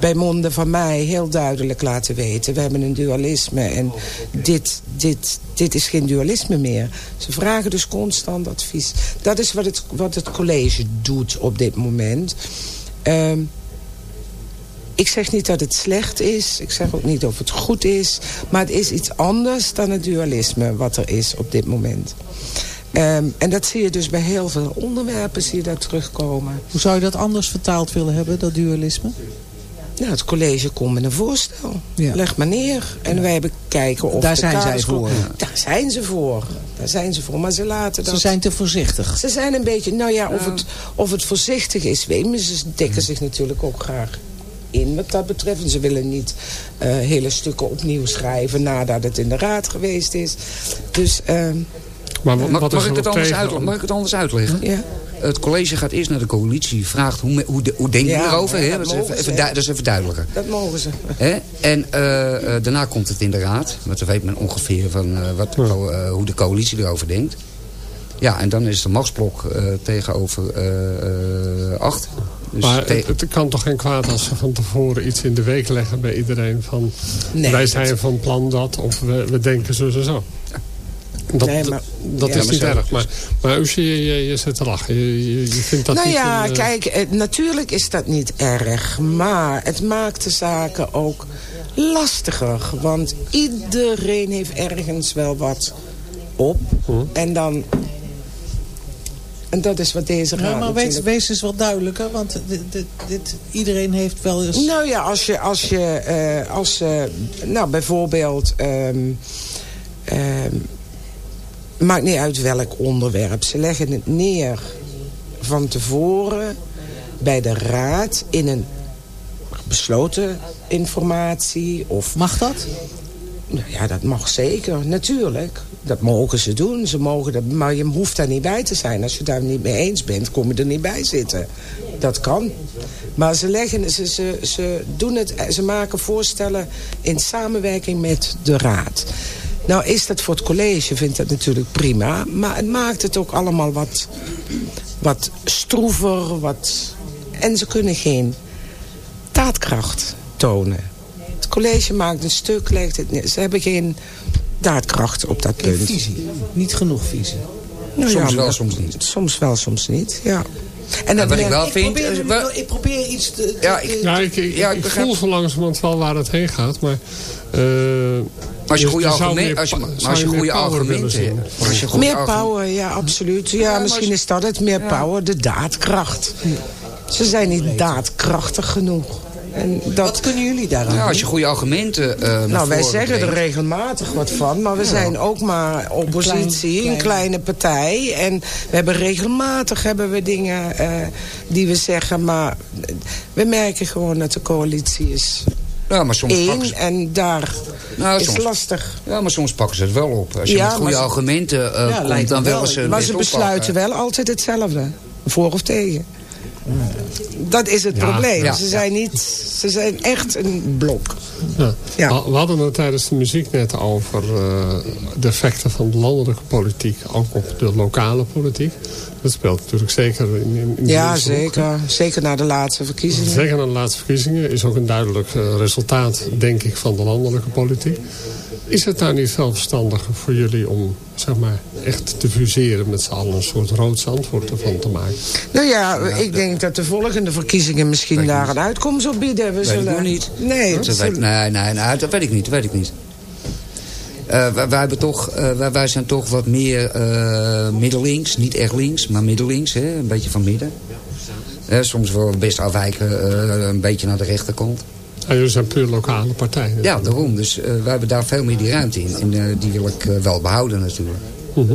bij monden van mij heel duidelijk laten weten. We hebben een dualisme en dit, dit, dit is geen dualisme meer. Ze vragen dus constant advies. Dat is wat het, wat het college doet op dit moment. Ehm, ik zeg niet dat het slecht is. Ik zeg ook niet of het goed is. Maar het is iets anders dan het dualisme wat er is op dit moment. Ehm, en dat zie je dus bij heel veel onderwerpen zie je dat terugkomen. Hoe zou je dat anders vertaald willen hebben, dat dualisme? Nou, het college komt met een voorstel. Ja. Leg maar neer. En wij bekijken of Daar zijn zij voor. Daar zijn ze voor. Daar zijn ze voor. Maar ze laten dat... Ze zijn te voorzichtig. Ze zijn een beetje... Nou ja, of, het, of het voorzichtig is, weet maar Ze dekken zich natuurlijk ook graag in wat dat betreft. En ze willen niet eh, hele stukken opnieuw schrijven nadat het in de raad geweest is. Dus, ehm, maar wat mag ik het anders uitleggen? mag ik het anders uitleggen? ja. Het college gaat eerst naar de coalitie. Vraagt hoe, hoe, de- hoe denken Ja, jullie erover? ja, hè? dat Dat, is mogen even, ze, even, dat is even duidelijker. Dat mogen ze. Hè? En eh, eh, daarna komt het in de raad. Want dan weet men ongeveer van, eh, wat hoe de coalitie erover denkt. Ja, en dan is de machtsblok eh, tegenover eh, eh, acht. Dus Maar het, het kan toch geen kwaad als ze van tevoren iets in de week leggen bij iedereen van... Nee, wij zijn van plan dat of we, we denken zo en zo. Dat, Nee, maar- dat ja, is maar niet zo- erg. Maar, maar Usje, je, je, je zit te lachen. Je, je, je vindt dat nou niet... ja, een, eh, kijk, eh, natuurlijk is dat niet erg. Maar het maakt de zaken ook lastiger. Want iedereen heeft ergens wel wat op. Hm. En dan... En dat is wat deze raad Ja, maar wees, wees eens wat duidelijker, want dit, dit, dit- iedereen heeft wel eens... Nou ja, als je, als je, eh, als, eh, nou bijvoorbeeld, ehm, maakt niet uit welk onderwerp. Ze leggen het neer van tevoren bij de raad in een besloten informatie of... Mag dat? Nou ja, dat mag zeker, natuurlijk. Dat mogen ze doen, ze mogen dat, maar je hoeft daar niet bij te zijn. Als je daar niet mee eens bent, kom je er niet bij zitten. Dat kan. Maar ze, leggen, ze, ze, ze, doen het, ze maken voorstellen in samenwerking met de raad. Nou is dat voor het college, vindt dat natuurlijk prima. Maar het maakt het ook allemaal wat, wat stroever. Wat, en ze kunnen geen daadkracht tonen. Het college maakt een stuk, legt het neer. Ze hebben geen daadkracht op dat Geen punt. visie. Niet genoeg visie. Nou Soms ja, wel, maar- soms niet. Soms wel, soms niet, ja. En wat ik wel Ik vind... probeer, ik probeer iets te... Ja, ik- Ja, ik, ik, Ja, ik ik begrijp- voel zo langzamerhand wel waar het heen gaat. Maar, eh, als je goede argumenten... meer Als je, als je meer goede argumenten... Meer power, ja, absoluut. Ja, misschien is dat het, meer power, de daadkracht. Ze zijn niet daadkrachtig genoeg. En Wat dat, kunnen jullie daaraan Ja, als je goede argumenten eh naar nou, wij zeggen er regelmatig wat van, maar we zijn ook maar oppositie, een, klein- kleine partij. En we hebben regelmatig hebben we dingen eh, die we zeggen, maar we merken gewoon dat de coalitie is Ja, maar soms ze... en daar Nou, is soms- lastig. Ja, maar soms pakken ze het wel op. Als je Ja, met goede ze- argumenten eh Ja, komt, dan wel. willen ze het Maar ze oppakken. besluiten wel altijd hetzelfde. Voor of tegen. Dat is het probleem. ze, zijn niet, ze zijn echt een blok. Ja. We- hadden het tijdens de muziek net over eh, de effecten van de landelijke politiek. Ook op de lokale politiek. Dat speelt natuurlijk zeker in, in, in Ja, zeker. Zeker na de laatste verkiezingen. Zeker na de laatste verkiezingen is ook een duidelijk eh, resultaat, denk ik, van de landelijke politiek. Is het nou niet veel verstandiger voor jullie om zeg maar, echt te fuseren met z'n allen een soort rood zandwoord ervan te maken? Nou ja, ik denk dat de volgende verkiezingen misschien daar een uitkomst op bieden. We Weet zullen... niet. Nee, Dat weet, zullen- nee, nee, nee, dat weet ik niet. Dat weet ik niet. Eh, wij, toch, eh, wij, wij zijn toch wat meer eh middellinks. Niet echt links, maar middellinks. Hè? Een beetje van midden. Soms wel best afwijken, eh, een beetje naar de rechterkant. Ja, jullie zijn puur lokale partijen. Ja, daarom. Dus eh, wij hebben daar veel meer die ruimte in. En eh, die wil ik eh, wel behouden natuurlijk. Mhm.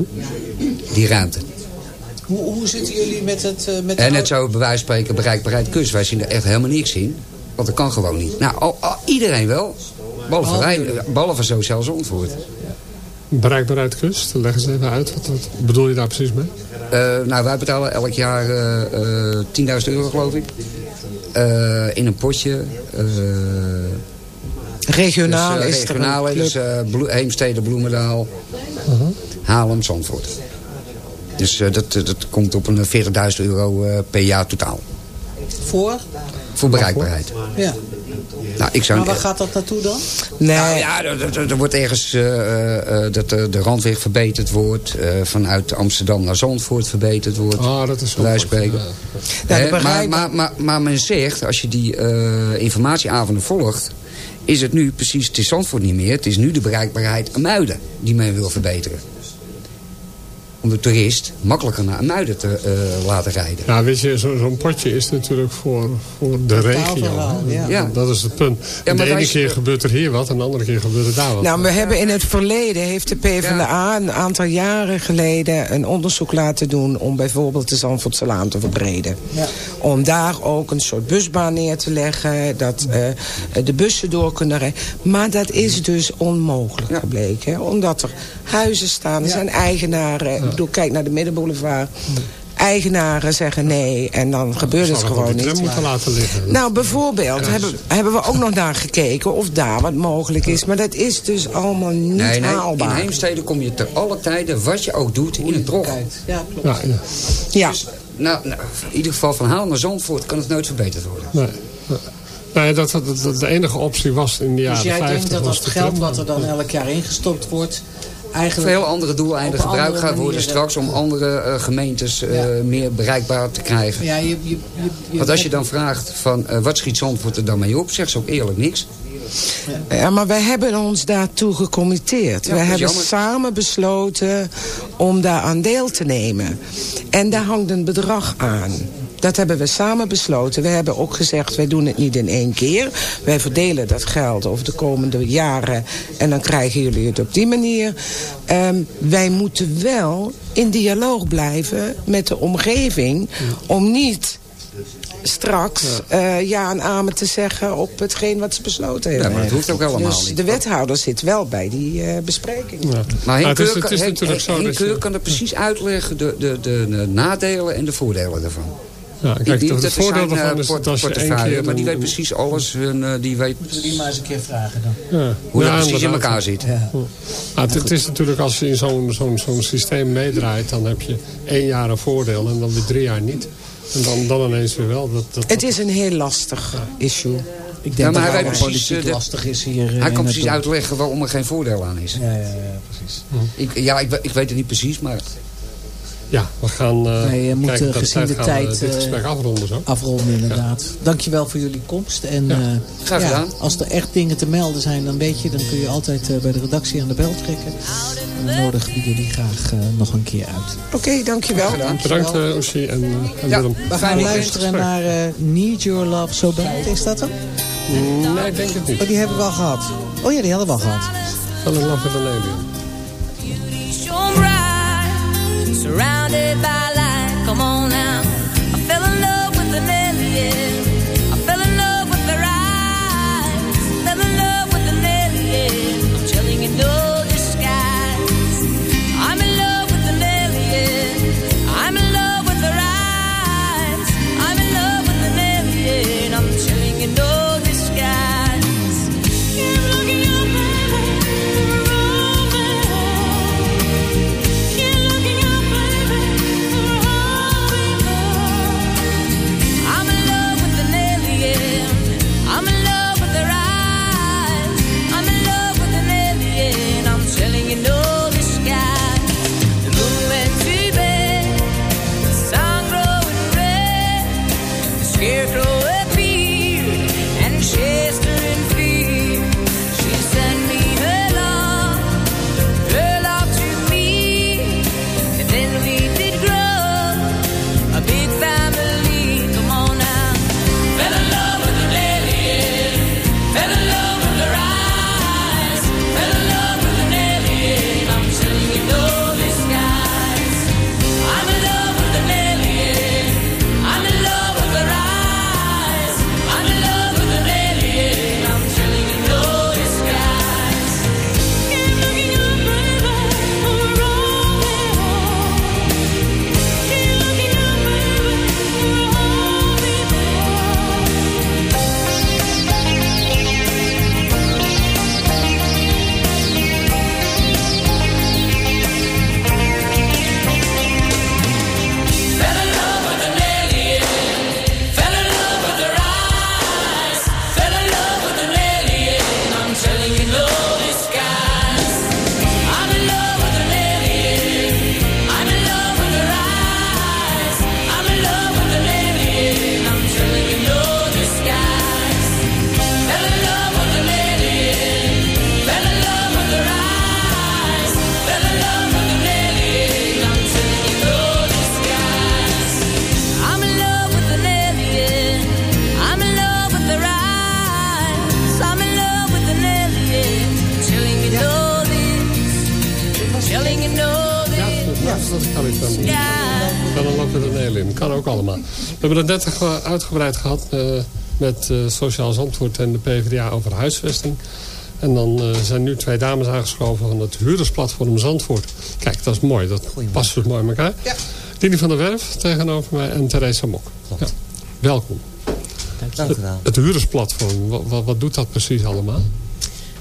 Die ruimte. Hoe, hoe zitten jullie met het... eh, met En net zo bij wijze van spreken bereikbaarheid kust. Wij zien er echt helemaal niks in. Want dat kan gewoon niet. Nou, al- al- iedereen wel. Behalve wij, eh, behalve Sociaal Zandvoort. Bereikbaarheid kust, leg eens even uit. Wat, wat bedoel je daar precies mee? Eh, nou, wij betalen elk jaar eh, eh, 10.000 euro, geloof ik. Eh, in een potje. eh, Regionaal dus, eh, is regionaal is eh, Bloe- Heemstede, Bloemendaal, Haarlem, Zandvoort. Dus eh, dat, dat komt op een 40.000 euro eh, per jaar totaal. Voor? Voor bereikbaarheid. Ja. Nou, ik zou Maar waar gaat dat naartoe dan? Nee. Nou ja, er, wordt ergens eh, eh, eh, dat de, de randweg verbeterd wordt. eh, vanuit Amsterdam naar Zandvoort verbeterd wordt. Ah, dat is. Nou, de Hè, maar, maar, maar, maar men zegt, als je die eh, informatieavonden volgt... is het nu precies, het is Zandvoort niet meer... het is nu de bereikbaarheid aan Muiden die men wil verbeteren. Om de toerist makkelijker naar Muiden te eh, laten rijden. Ja, weet je, zo- zo'n potje is natuurlijk voor, voor de regio. Ja. Ja. Dat is het punt. De ene keer gebeurt er hier wat en de andere keer gebeurt er daar wat. Nou, we hebben in het verleden, heeft de PvdA een aantal jaren geleden een onderzoek laten doen om bijvoorbeeld de Zandvoortselaan te verbreden. Ja. Om daar ook een soort busbaan neer te leggen, dat eh, de bussen door kunnen rijden. Maar dat is dus onmogelijk Ja. gebleken, hè, omdat er huizen staan, er zijn eigenaren. Ik bedoel, kijk naar de Middenboulevard. Eigenaren zeggen nee en dan gebeurt het gewoon niet. moeten laten liggen. Nou, bijvoorbeeld hebben, hebben we ook nog naar gekeken of daar wat mogelijk is. Maar dat is dus allemaal niet Nee, nee, in haalbaar. Heemstede kom je te alle tijden, wat je ook doet, in het drog. Ja, klopt. Ja, ja. Ja. Nou, nou, in ieder geval van Haal naar Zandvoort kan het nooit verbeterd worden. Nee. dat, dat, dat de enige optie was in de jaren Dus jij 50. denkt dat de geld wat er dan elk jaar ingestopt wordt... Voor eigenlijk heel andere doeleinden gebruikt andere gaat worden straks om andere eh, gemeentes eh, Ja. meer bereikbaar te krijgen. Ja, je, je, je, je- Want als je dan vraagt van eh, wat schiet Zandvoort er dan mee op, zegt ze ook eerlijk niks. Ja, maar wij hebben ons daartoe gecommitteerd. Ja, wij dat is hebben jammer. samen besloten om daar aan deel te nemen. En daar hangt een bedrag aan. Dat hebben we samen besloten. We hebben ook gezegd, wij doen het niet in één keer. Wij verdelen dat geld over de komende jaren. En dan krijgen jullie het op die manier. Ehm, wij moeten wel in dialoog blijven met de omgeving. Om niet straks ja. ja en amen te zeggen op hetgeen wat ze besloten hebben. Ja, maar dat hoeft ook helemaal dus niet. de wethouder zit wel bij die eh, bespreking. Ja. Maar Nou, Henk het is, Keur, Henk- Henk kan er precies uitleggen de, de, de, de nadelen en de voordelen daarvan. Ja, kijk, niet het voordeel zijn, daarvan eh, is port- dat als je één portefeuille, keer... Maar die weet precies alles. Hun, eh, die weet Moeten we die maar eens een keer vragen dan. ja. hoe Ja, dat precies in elkaar zit. Ja. Maar het, het is natuurlijk als je in zo'n zo'n zo'n systeem meedraait... dan heb je één jaar een voordeel en dan weer drie jaar niet. En dan, dan ineens weer wel. Dat, dat, Het is een heel lastig issue. Ik denk Ja, maar dat hij precies, politiek eh, de- lastig is hier. eh, Hij kan precies uitleggen waarom er geen voordeel aan is. Ja, ja, ja, precies. Ik, ja, ik, we- ik weet het niet precies, maar ja, we gaan... eh je kijken eh, dat gezien de gaan we tijd, dit eh, gesprek afronden zo. Afronden inderdaad. Dankjewel voor jullie komst. En eh, Graag ja, gedaan. als er echt dingen te melden zijn, dan weet je, dan kun je altijd eh, bij de redactie aan de bel trekken. En dan nodigen we jullie graag eh, nog een keer uit. Oké, dankjewel. Bedankt uh, en, en Ja, Willem. We gaan luisteren naar uh, Need Your Love So Bad. Is dat hem? Nee, ik denk het niet. Oh, die hebben we al gehad. Oh ja, die hadden we al gehad. Van een love an alien. Surrounded by light, come on now. I fell in love with an alien. Hebben het net ge- uitgebreid gehad eh, met eh, Sociaal Zandvoort en de PvdA over huisvesting. En dan eh, zijn nu twee dames aangeschoven van het huurdersplatform Zandvoort. Kijk, dat is mooi. Dat past dus mooi in elkaar. Ja. Dini van der Werf tegenover mij en Theresa Mok. Ja. Welkom. Dank u wel. Het huurdersplatform, wat, wat, wat doet dat precies allemaal?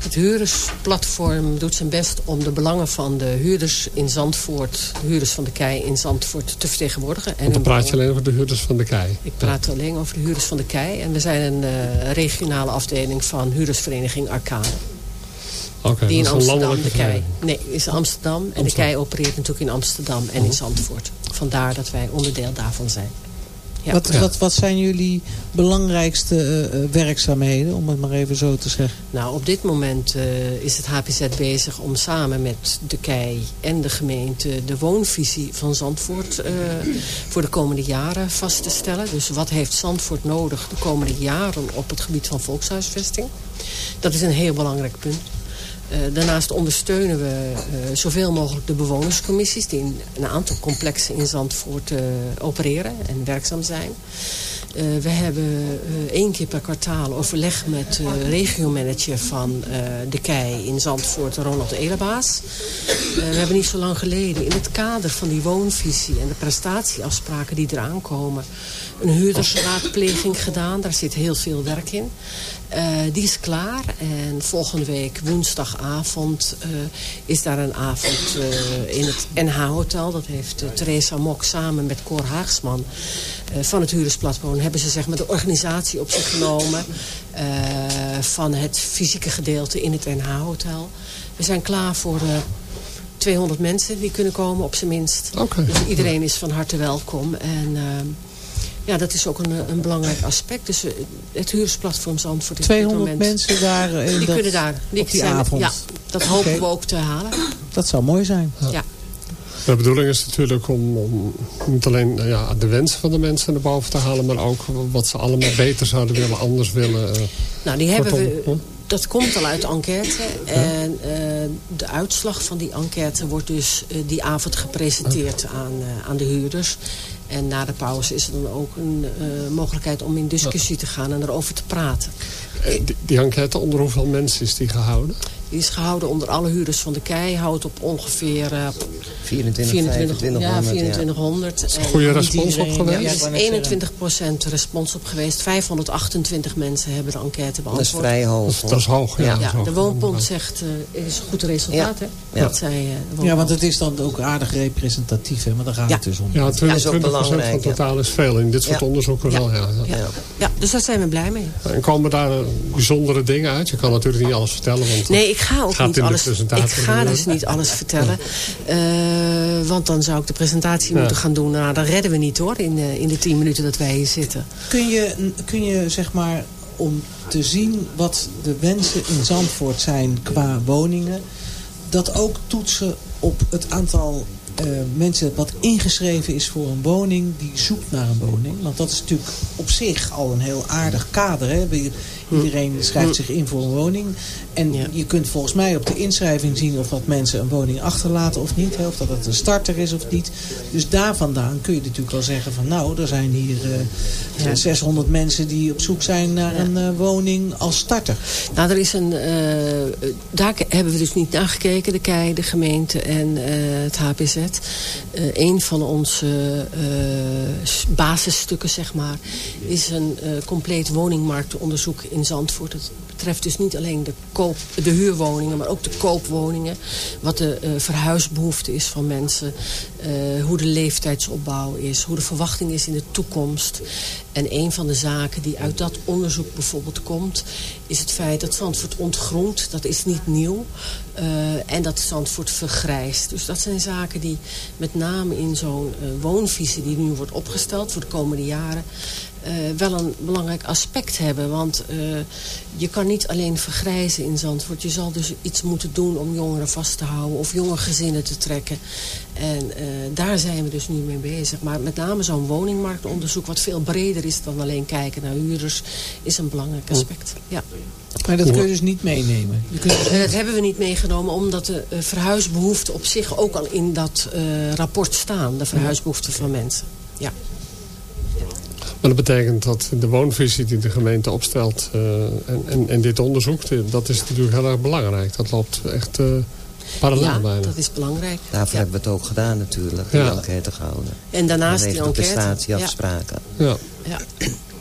Het huurdersplatform doet zijn best om de belangen van de huurders in Zandvoort... de huurders van de KEI in Zandvoort te vertegenwoordigen. En dan praat je alleen over de huurders van de KEI. Ik praat alleen over de huurders van de KEI. En we zijn een eh, regionale afdeling van huurdersvereniging Arcade. Die in Amsterdam de KEI. Nee, is Amsterdam. En de. KEI opereert natuurlijk in Amsterdam en in Zandvoort. Vandaar dat wij onderdeel daarvan zijn. Ja. Wat, wat, wat zijn jullie belangrijkste eh, eh, werkzaamheden, om het maar even zo te zeggen? Nou, op dit moment eh, is het HPZ bezig om samen met de KEI en de gemeente... de woonvisie van Zandvoort eh, voor de komende jaren vast te stellen. Dus wat heeft Zandvoort nodig de komende jaren op het gebied van volkshuisvesting? Dat is een heel belangrijk punt. Eh, daarnaast ondersteunen we eh, zoveel mogelijk de bewonerscommissies... die in een aantal complexen in Zandvoort eh, opereren en werkzaam zijn. We hebben één keer per kwartaal overleg met de regiomanager van de KEI in Zandvoort, Ronald Elebaas. We hebben niet zo lang geleden in het kader van die woonvisie en de prestatieafspraken die eraan komen... een huurdersraadpleging gedaan. Daar zit heel veel werk in. Eh, die is klaar en volgende week woensdagavond eh, is daar een avond eh, in het NH-hotel. Dat heeft Theresa Mok samen met Cor Haagsman van het huurdersplatform... hebben ze zeg maar, de organisatie op zich genomen van het fysieke gedeelte in het NH-hotel. We zijn klaar voor... eh, 200 mensen die kunnen komen op zijn minst. Dus iedereen is van harte welkom. En ehm, ja, dat is ook een, een belangrijk aspect. Dus eh, het huurdersplatform Zandvoort is op dit 200 moment... mensen daar eh, in die dat- kunnen daar. op die zijn- avond? Ja, dat hopen we ook te halen. Dat zou mooi zijn. Ja. De bedoeling is natuurlijk om, om niet alleen nou ja, de wensen van de mensen naar boven te halen... maar ook wat ze allemaal beter zouden willen, anders willen. eh. Nou, die hebben Kortom, we, hm? dat komt al uit de enquête. En eh, de uitslag van die enquête wordt dus eh, die avond gepresenteerd aan, eh, aan de huurders. En na de pauze is er dan ook een eh, mogelijkheid om in discussie te gaan en erover te praten. Eh, Die, die enquête onder hoeveel mensen is die gehouden? Die is gehouden onder alle huurders van de KEI. Houdt op ongeveer eh, 24, 2500, ja, ja. 2400. Is er En goede respons op geweest? Ja, Ja, er ik wou is net 21% respons op geweest. 528 mensen hebben de enquête beantwoord. Dat is vrij hoog. Dat is- dat is hoog, ja, Ja, de Woonbond zegt, eh is een goed resultaat, Ja. hè? Ja. Dat zei, eh, Ja, want het is dan ook aardig representatief, hè? Maar daar gaat Ja. het dus om. Ja, 20, is ook 20% van belangrijk, het ja. totaal is veel. In dit soort Ja. onderzoeken wel, ja. Ja. Ja, dus daar zijn we blij mee. En komen daar, bijzondere dingen uit. Je kan natuurlijk niet alles vertellen. Want Nee, ik ga ook gaat niet alles, ik ga dus niet alles vertellen. Eh, want dan zou ik de presentatie Ja. moeten gaan doen. Nou, dat redden we niet hoor, in, de- in de tien minuten dat wij hier zitten. Kun je, kun je zeg maar om te zien wat de wensen in Zandvoort zijn qua woningen... dat ook toetsen op het aantal eh, mensen wat ingeschreven is voor een woning... die zoekt naar een woning. Want dat is natuurlijk op zich al een heel aardig kader. Hè? Iedereen schrijft zich in voor een woning. En je kunt volgens mij op de inschrijving zien of dat mensen een woning achterlaten of niet. Hè? Of dat het een starter is of niet. Dus daar vandaan kun je natuurlijk wel zeggen van nou, er zijn hier eh, Ja. 600 mensen die op zoek zijn naar een eh, woning als starter. Nou, er is een, eh, daar hebben we dus niet naar gekeken, de KEI, de gemeente en eh, het HPZ. Eh een van onze eh, basisstukken, zeg maar, is een eh, compleet woningmarktonderzoek in Zandvoort. Het betreft dus niet alleen de, koop, de huurwoningen, maar ook de koopwoningen. Wat de eh, verhuisbehoefte is van mensen. eh, hoe de leeftijdsopbouw is. Hoe de verwachting is in de toekomst. En een van de zaken die uit dat onderzoek bijvoorbeeld komt... is het feit dat Zandvoort ontgroent. Dat is niet nieuw. Eh, en dat Zandvoort vergrijst. Dus dat zijn zaken die met name in zo'n woonvisie... die nu wordt opgesteld voor de komende jaren... eh, wel een belangrijk aspect hebben. Want eh, je kan niet alleen vergrijzen in Zandvoort. Je zal dus iets moeten doen om jongeren vast te houden... of jonge gezinnen te trekken. En eh, daar zijn we dus nu mee bezig. Maar met name zo'n woningmarktonderzoek... wat veel breder is dan alleen kijken naar huurders... is een belangrijk aspect. Ja. Maar dat kun je dus niet meenemen. Je kunt Dat hebben we niet meegenomen omdat de eh, verhuisbehoeften op zich ook al in dat eh, rapport staan. De verhuisbehoeften van mensen. Ja. Maar dat betekent dat de woonvisie die de gemeente opstelt eh, en, en, en dit onderzoek, dit- dat is natuurlijk heel erg belangrijk. Dat loopt echt eh parallel Ja, bijna. dat is belangrijk. Daarvoor hebben we het ook gedaan natuurlijk, die Ja. enquête gehouden. En daarnaast die Vanwege de enquête. prestatieafspraken. Ja. Ja.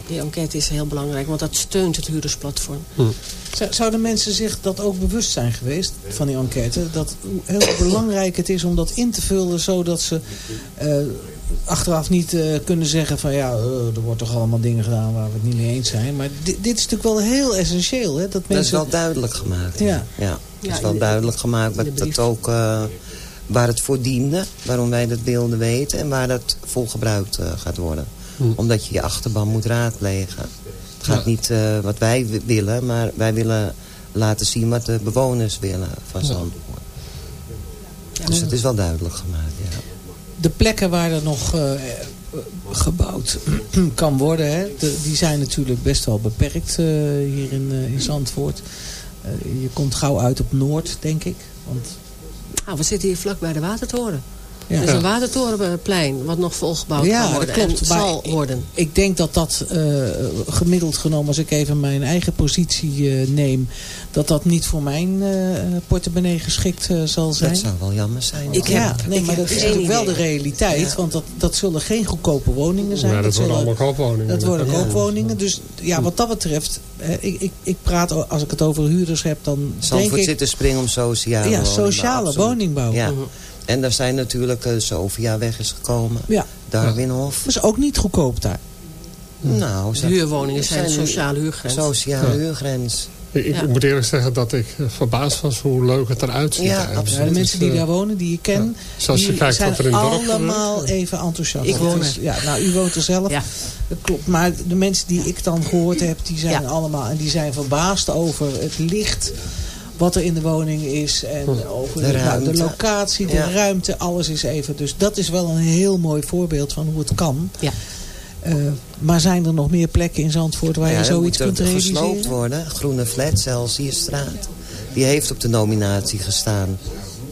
Die enquête is heel belangrijk, want dat steunt het huurdersplatform. Zou- Zouden mensen zich dat ook bewust zijn geweest van die enquête? Dat hoe heel belangrijk het is om dat in te vullen zodat ze eh, achteraf niet eh, kunnen zeggen van ja, eh, er wordt toch allemaal dingen gedaan waar we het niet mee eens zijn. Maar dit, dit is natuurlijk wel heel essentieel. Hè? Dat, mensen... Dat is wel duidelijk gemaakt. Ja. ja. Dat Ja, is wel duidelijk gemaakt wat dat ook, eh, waar het voor diende. Waarom wij dat wilden weten. En waar dat voor gebruikt gaat worden. Omdat je je achterban moet raadplegen. Het gaat Ja. niet eh, wat wij wi- willen. Maar wij willen laten zien wat de bewoners willen van Ja. Zandvoort. Dus het is wel duidelijk gemaakt. De plekken waar er nog eh, eh, gebouwd kan worden, hè, die zijn natuurlijk best wel beperkt eh, hier in, in Zandvoort. Je komt gauw uit op Noord, denk ik. Want Nou, we zitten hier vlak bij de Watertoren. Ja. Er is een. Watertorenplein wat nog volgebouwd Ja, kan dat worden. klopt. En Maar zal worden. ik denk dat dat eh, gemiddeld genomen, als ik even mijn eigen positie eh, neem, dat dat niet voor mijn eh, portemonnee geschikt zal zijn. Dat zou wel jammer zijn. Ik hoor. ja, nee, ik maar heb dat is natuurlijk wel de realiteit. Ja. Want dat, dat zullen geen goedkope woningen zijn. Ja, dat worden zullen- allemaal koopwoningen. Dat worden Ja. koopwoningen. Dus ja, wat dat betreft, ik, ik, ik praat, als ik het over huurders heb, dan denk ik... zit te springen om sociale Ja, woningbouw, sociale absoluut. woningbouw. Ja. En daar zijn natuurlijk uh, Sofia weg is gekomen. Ja. Darwinhof. Dat is ook niet goedkoop daar. Nou, De huurwoningen zijn de sociale huurgrens. Sociale Ja. huurgrens. Ik, ik Ja. moet eerlijk zeggen dat ik eh, verbaasd was hoe leuk het eruit ziet. Ja, eigenlijk. absoluut. Ja, de mensen die daar wonen, die je ken, Zoals je die kijkt zijn er in dorp allemaal even enthousiast. Ik woon er. Ja, nou, u woont er zelf. Ja. Dat klopt. Maar de mensen die ik dan gehoord heb, die zijn Ja. allemaal en die zijn verbaasd over het licht wat er in de woning is. En over De de, nou, de locatie, de Ja. ruimte, alles is even. Dus dat is wel een heel mooi voorbeeld van hoe het kan. Ja. Eh, maar zijn er nog meer plekken in Zandvoort waar ja, je zoiets kunt er realiseren? gesloopt worden. Groene flat, Celsiusstraat. Die heeft op de nominatie gestaan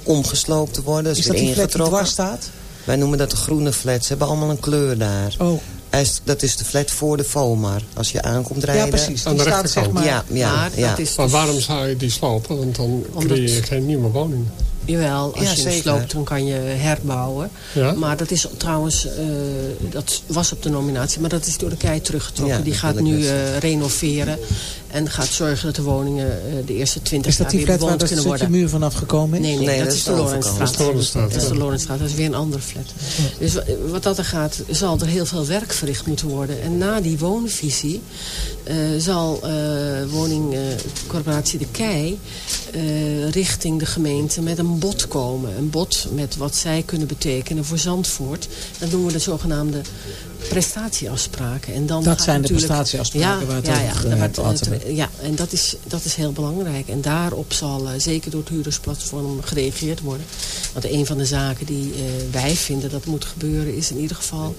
om gesloopt te worden. Is dat die flat die dwars staat? Wij noemen dat de groene flats. Ze hebben allemaal een kleur daar. Oh, is- Dat is de flat voor de FOMAR. Als je aankomt rijden. ja precies. Aan Die de staat zeg maar... Ja, ja, maar ja. is Maar dus- waarom zou je die slopen? Want dan Omdat- creëer je geen nieuwe woningen. Jawel, als Ja, je hem zeker. sloopt dan kan je herbouwen. Ja? Maar dat is trouwens, eh, dat was op de nominatie, maar dat is door de kei teruggetrokken. Ja, Die gaat nu eh, renoveren. En gaat zorgen dat de woningen eh, de eerste 20 Is dat jaar die weer flat waar bewoond dat kunnen stukje worden. muur vanaf gekomen is? Nee, nee, Nee, dat, dat is is de Lorenzstraat. Dat is de Lorenzstraat, Dat is de dat is weer een andere flat. Dus wa- wat dat er gaat, zal er heel veel werk verricht moeten worden. En na die woonvisie eh, zal eh woningcorporatie De Kei eh, richting de gemeente met een bod komen. Een bod met wat zij kunnen betekenen voor Zandvoort. Dat noemen we de zogenaamde prestatieafspraken. En dan Dat zijn de prestatieafspraken waar het ja, over, ja, eh, wordt, gehad, eh, ja, en dat is, dat is heel belangrijk. En daarop zal eh, zeker door het huurdersplatform gereageerd worden. Want een van de zaken die eh, wij vinden dat moet gebeuren... is in ieder geval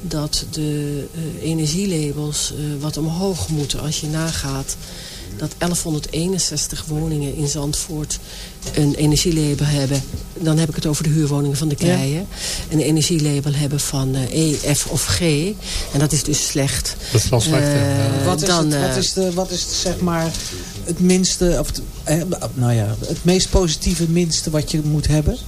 dat de eh, energielabels eh, wat omhoog moeten. Als je nagaat dat 1161 woningen in Zandvoort een energielabel hebben. Dan heb ik het over de huurwoningen van de keien. Een energielabel hebben van eh, E, F of G. En dat is dus slecht. Dat is wel slecht, ja. Wat is, dan, het, wat, is de, wat is het, zeg maar het minste, of het, eh, nou ja, het meest positieve minste wat je moet hebben?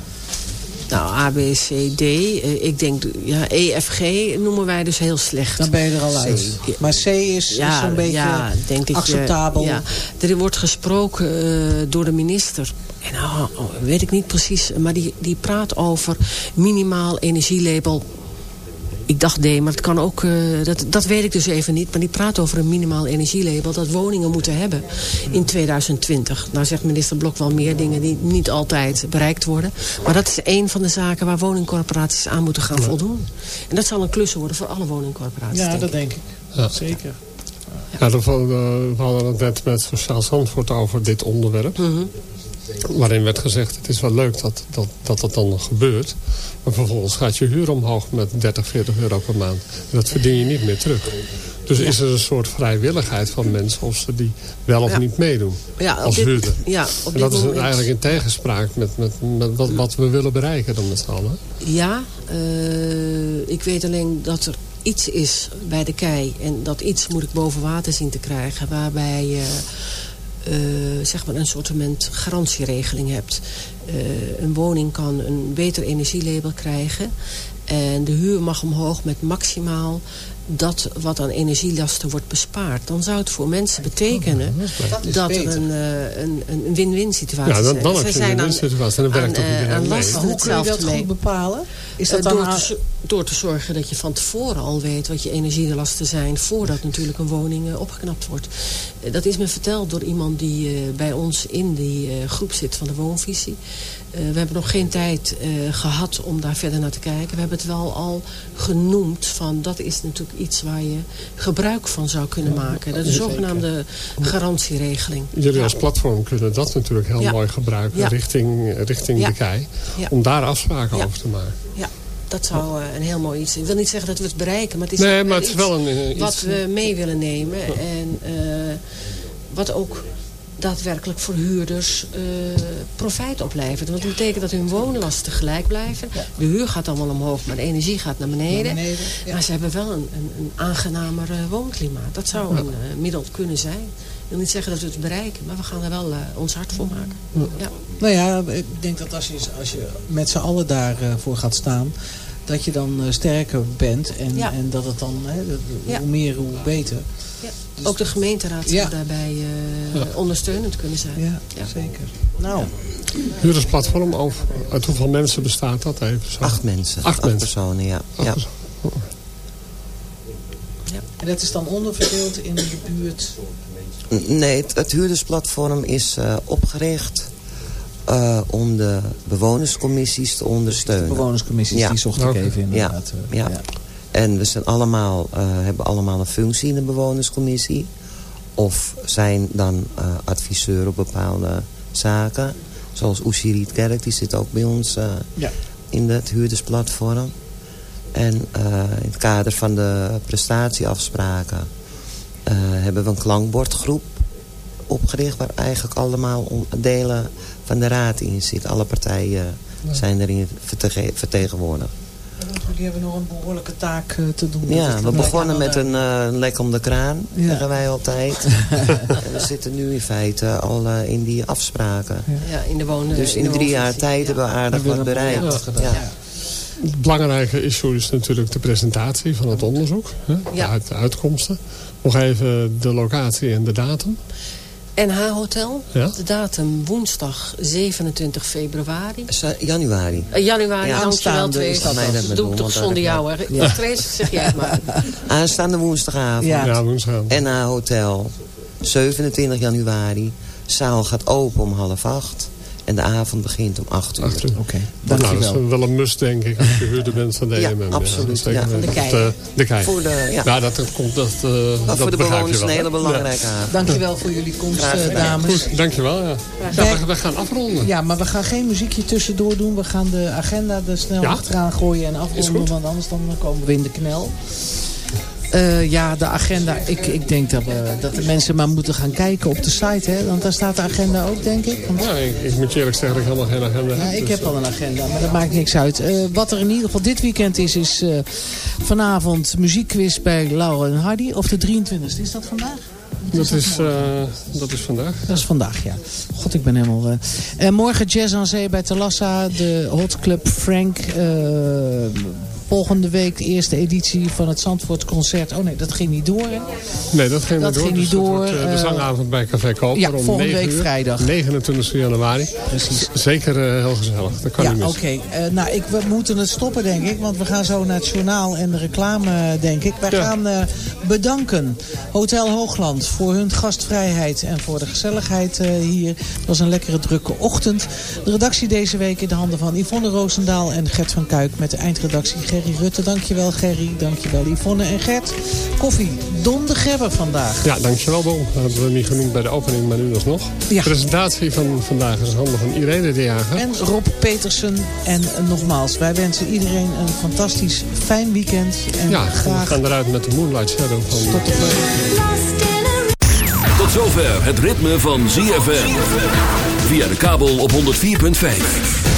Nou, A, B, C, D. Eh, ik denk, ja, E, F, G noemen wij dus heel slecht. Dan ben je er al uit. Maar C is, is zo'n beetje ja, denk ik, acceptabel. ja. Er wordt gesproken eh, door de minister. En nou, weet ik niet precies. Maar die, die praat over minimaal energielabel. Ik dacht D, maar het kan ook, eh, dat, dat weet ik dus even niet. Maar die praat over een minimaal energielabel dat woningen moeten hebben in 2020. Nou zegt minister Blok wel meer dingen die niet altijd bereikt worden. Maar dat is een van de zaken waar woningcorporaties aan moeten gaan voldoen. En dat zal een klus worden voor alle woningcorporaties. Ja, denk dat ik. denk ik. Ja. Zeker. Ja, we, eh, we hadden het net met Sociaal Zandvoort over dit onderwerp. Mhm. Waarin werd gezegd, het is wel leuk dat dat, dat, dat dan gebeurt. Maar vervolgens gaat je huur omhoog met 30, 40 euro per maand. En dat verdien je niet meer terug. Dus is er een soort vrijwilligheid van mensen of ze die wel of Ja. niet meedoen Ja, als dit- huurder. ja, op en dat is eigenlijk in tegenspraak met, met, met wat, wat we willen bereiken dan met z'n allen. Ja, eh, ik weet alleen dat er iets is bij de kei. En dat iets moet ik boven water zien te krijgen. Waarbij eh, zeg maar een soort garantieregeling hebt. Eh, een woning kan een beter energielabel krijgen. En de huur mag omhoog met maximaal dat wat aan energielasten wordt bespaard. Dan zou het voor mensen betekenen Dat is dat er beter. een, eh, een, een win-win situatie Ja, dan, is. dan een aan- situatie en dan werkt aan, ook eh, iedereen aan mee. lasten Hoe kun je dat mee. goed bepalen? Is dat Eh, dan door, aan- te, door te zorgen dat je van tevoren al weet wat je energielasten zijn... voordat natuurlijk een woning eh, opgeknapt wordt. Eh, dat is me verteld door iemand die eh, bij ons in die eh, groep zit van de woonvisie. Eh, we hebben nog geen tijd eh, gehad om daar verder naar te kijken. We hebben het wel al genoemd van dat is natuurlijk iets waar je gebruik van zou kunnen maken. Dat is de zogenaamde garantieregeling. Jullie als platform kunnen dat natuurlijk heel Ja. mooi gebruiken Ja. richting, richting Ja. de kei. Om daar afspraken over te maken. Ja, dat zou eh, een heel mooi iets zijn. Ik wil niet zeggen dat we het bereiken, maar het is, Nee, wel maar het is iets wel een, eh, iets- wat we mee willen nemen. En eh, wat ook daadwerkelijk voor huurders eh, profijt oplevert. Want dat betekent dat hun woonlasten gelijk blijven. De huur gaat allemaal omhoog, maar de energie gaat naar beneden. Naar beneden, ja. Maar ze hebben wel een, een, een aangenamer eh, woonklimaat. Dat zou een eh, middel kunnen zijn. Ik wil niet zeggen dat we het bereiken, maar we gaan er wel ons hart voor maken. Ja. Nou ja, ik denk dat als je, als je met z'n allen daarvoor voor gaat staan... dat je dan sterker bent. En, en dat het dan, hè, hoe meer, hoe beter. Ja. Ook de gemeenteraad zou Ja. daarbij eh, ondersteunend kunnen zijn. Ja, zeker. Nou, Huurdersplatform, over, uit hoeveel mensen bestaat dat even? Zo? Acht mensen. Acht mensen. personen, ja. ja. en dat is dan onderverdeeld in de buurt. Nee, het, het huurdersplatform is eh, opgericht eh, om de bewonerscommissies te ondersteunen. De bewonerscommissies, die zocht ik even inderdaad. Ja, ja. En we zijn allemaal, eh, hebben allemaal een functie in de bewonerscommissie. Of zijn dan eh, adviseur op bepaalde zaken. Zoals Oeshi Rietkerk, die zit ook bij ons eh, Ja. in het huurdersplatform. En in het kader van de prestatieafspraken hebben we een klankbordgroep opgericht... waar eigenlijk allemaal delen van de raad in zit. Alle partijen zijn erin vertege- vertegenwoordigd. Jullie hebben nog een behoorlijke taak eh, te doen. Ja, we begonnen met een... eh, een lek om de kraan, Ja. zeggen wij altijd. en we zitten nu in feite al eh, in die afspraken. Ja, in de wonen, Dus in drie jaar tijd ja. hebben we aardig wat bereikt. Ja. Het belangrijke issue is natuurlijk de presentatie van het onderzoek. Hè? De uitkomsten. Nog even de locatie en de datum. NH Hotel, Ja. de datum woensdag 27 februari. Januari. Eh, januari, Ja, dankjewel aanstaande twee. is dat mij dat met doe ik toch zonder jou, hè? Ja. Trace, zeg jij maar. Aanstaande woensdagavond. Ja. Ja, woensdagavond. NH Hotel. 27 januari. Zaal gaat open om half acht. En de avond begint om 8 uur. Oké, nou, dat is wel een must, denk ik, als je huurder bent van DMM. Ja, absoluut. Ja, van de weten. kei. Dat, eh, de kei. Voor de- ja. Nou, dat komt, dat, eh dat voor de bewoners wel, een hele belangrijke Ja. avond. Dankjewel voor jullie komst, Graag eh, dames. Goed, dankjewel. Ja. Ja, we, we gaan afronden. Ja, maar we gaan geen muziekje tussendoor doen. We gaan de agenda er snel Ja? achteraan gooien en afronden. Want anders dan komen we in de knel. Eh, ja, de agenda. Ik, ik denk dat, we, dat de mensen maar moeten gaan kijken op de site. Hè? Want daar staat de agenda ook, denk ik. Want- Ja, ik, ik moet je eerlijk zeggen dat ik helemaal geen agenda ja, heb. ik dus, heb wel een agenda, maar dat maakt niks uit. Eh, wat er in ieder geval dit weekend is, is eh, vanavond muziekquiz bij Laura en Hardy. Of de 23e, is dat vandaag? Dat is, eh, dat is vandaag. Dat is vandaag, ja. God, ik ben helemaal... eh. En morgen Jazz aan Zee bij Talassa. De Hot Club Frank. eh, volgende week de eerste editie van het Zandvoort Concert. Oh nee, dat ging niet door, hè? Nee, dat ging Dat niet door. ging Dus door, wordt, eh, de eh, zangavond bij Café Koper ja, om volgende 9 week uur. vrijdag. 29 januari. Precies. Zeker eh, heel gezellig. Dat kan ja, niet oké. mis. Eh, nou, ik, we moeten het stoppen, denk ik. Want we gaan zo naar het journaal en de reclame, denk ik. Wij gaan bedanken Hotel Hoogland voor hun gastvrijheid en voor de gezelligheid hier. Het was een lekkere drukke ochtend. De redactie deze week in de handen van Yvonne Roosendaal en Gert van Kuik. Met de eindredactie Gerry Rutte. Dankjewel Gerry, dankjewel Yvonne en Gert. Koffie, Don de Gebber vandaag. Ja, dankjewel Don. Dat hebben we niet genoemd bij de opening, maar nu alsnog. Ja. De presentatie van vandaag is in handen van Irene de Jager. En Rob Petersen. En nogmaals, wij wensen iedereen een fantastisch fijn weekend. En ja, graag we gaan eruit met de Moonlight Shadow van... tot de volgende. Tot zover het ritme van ZFM. Via de kabel op 104.5.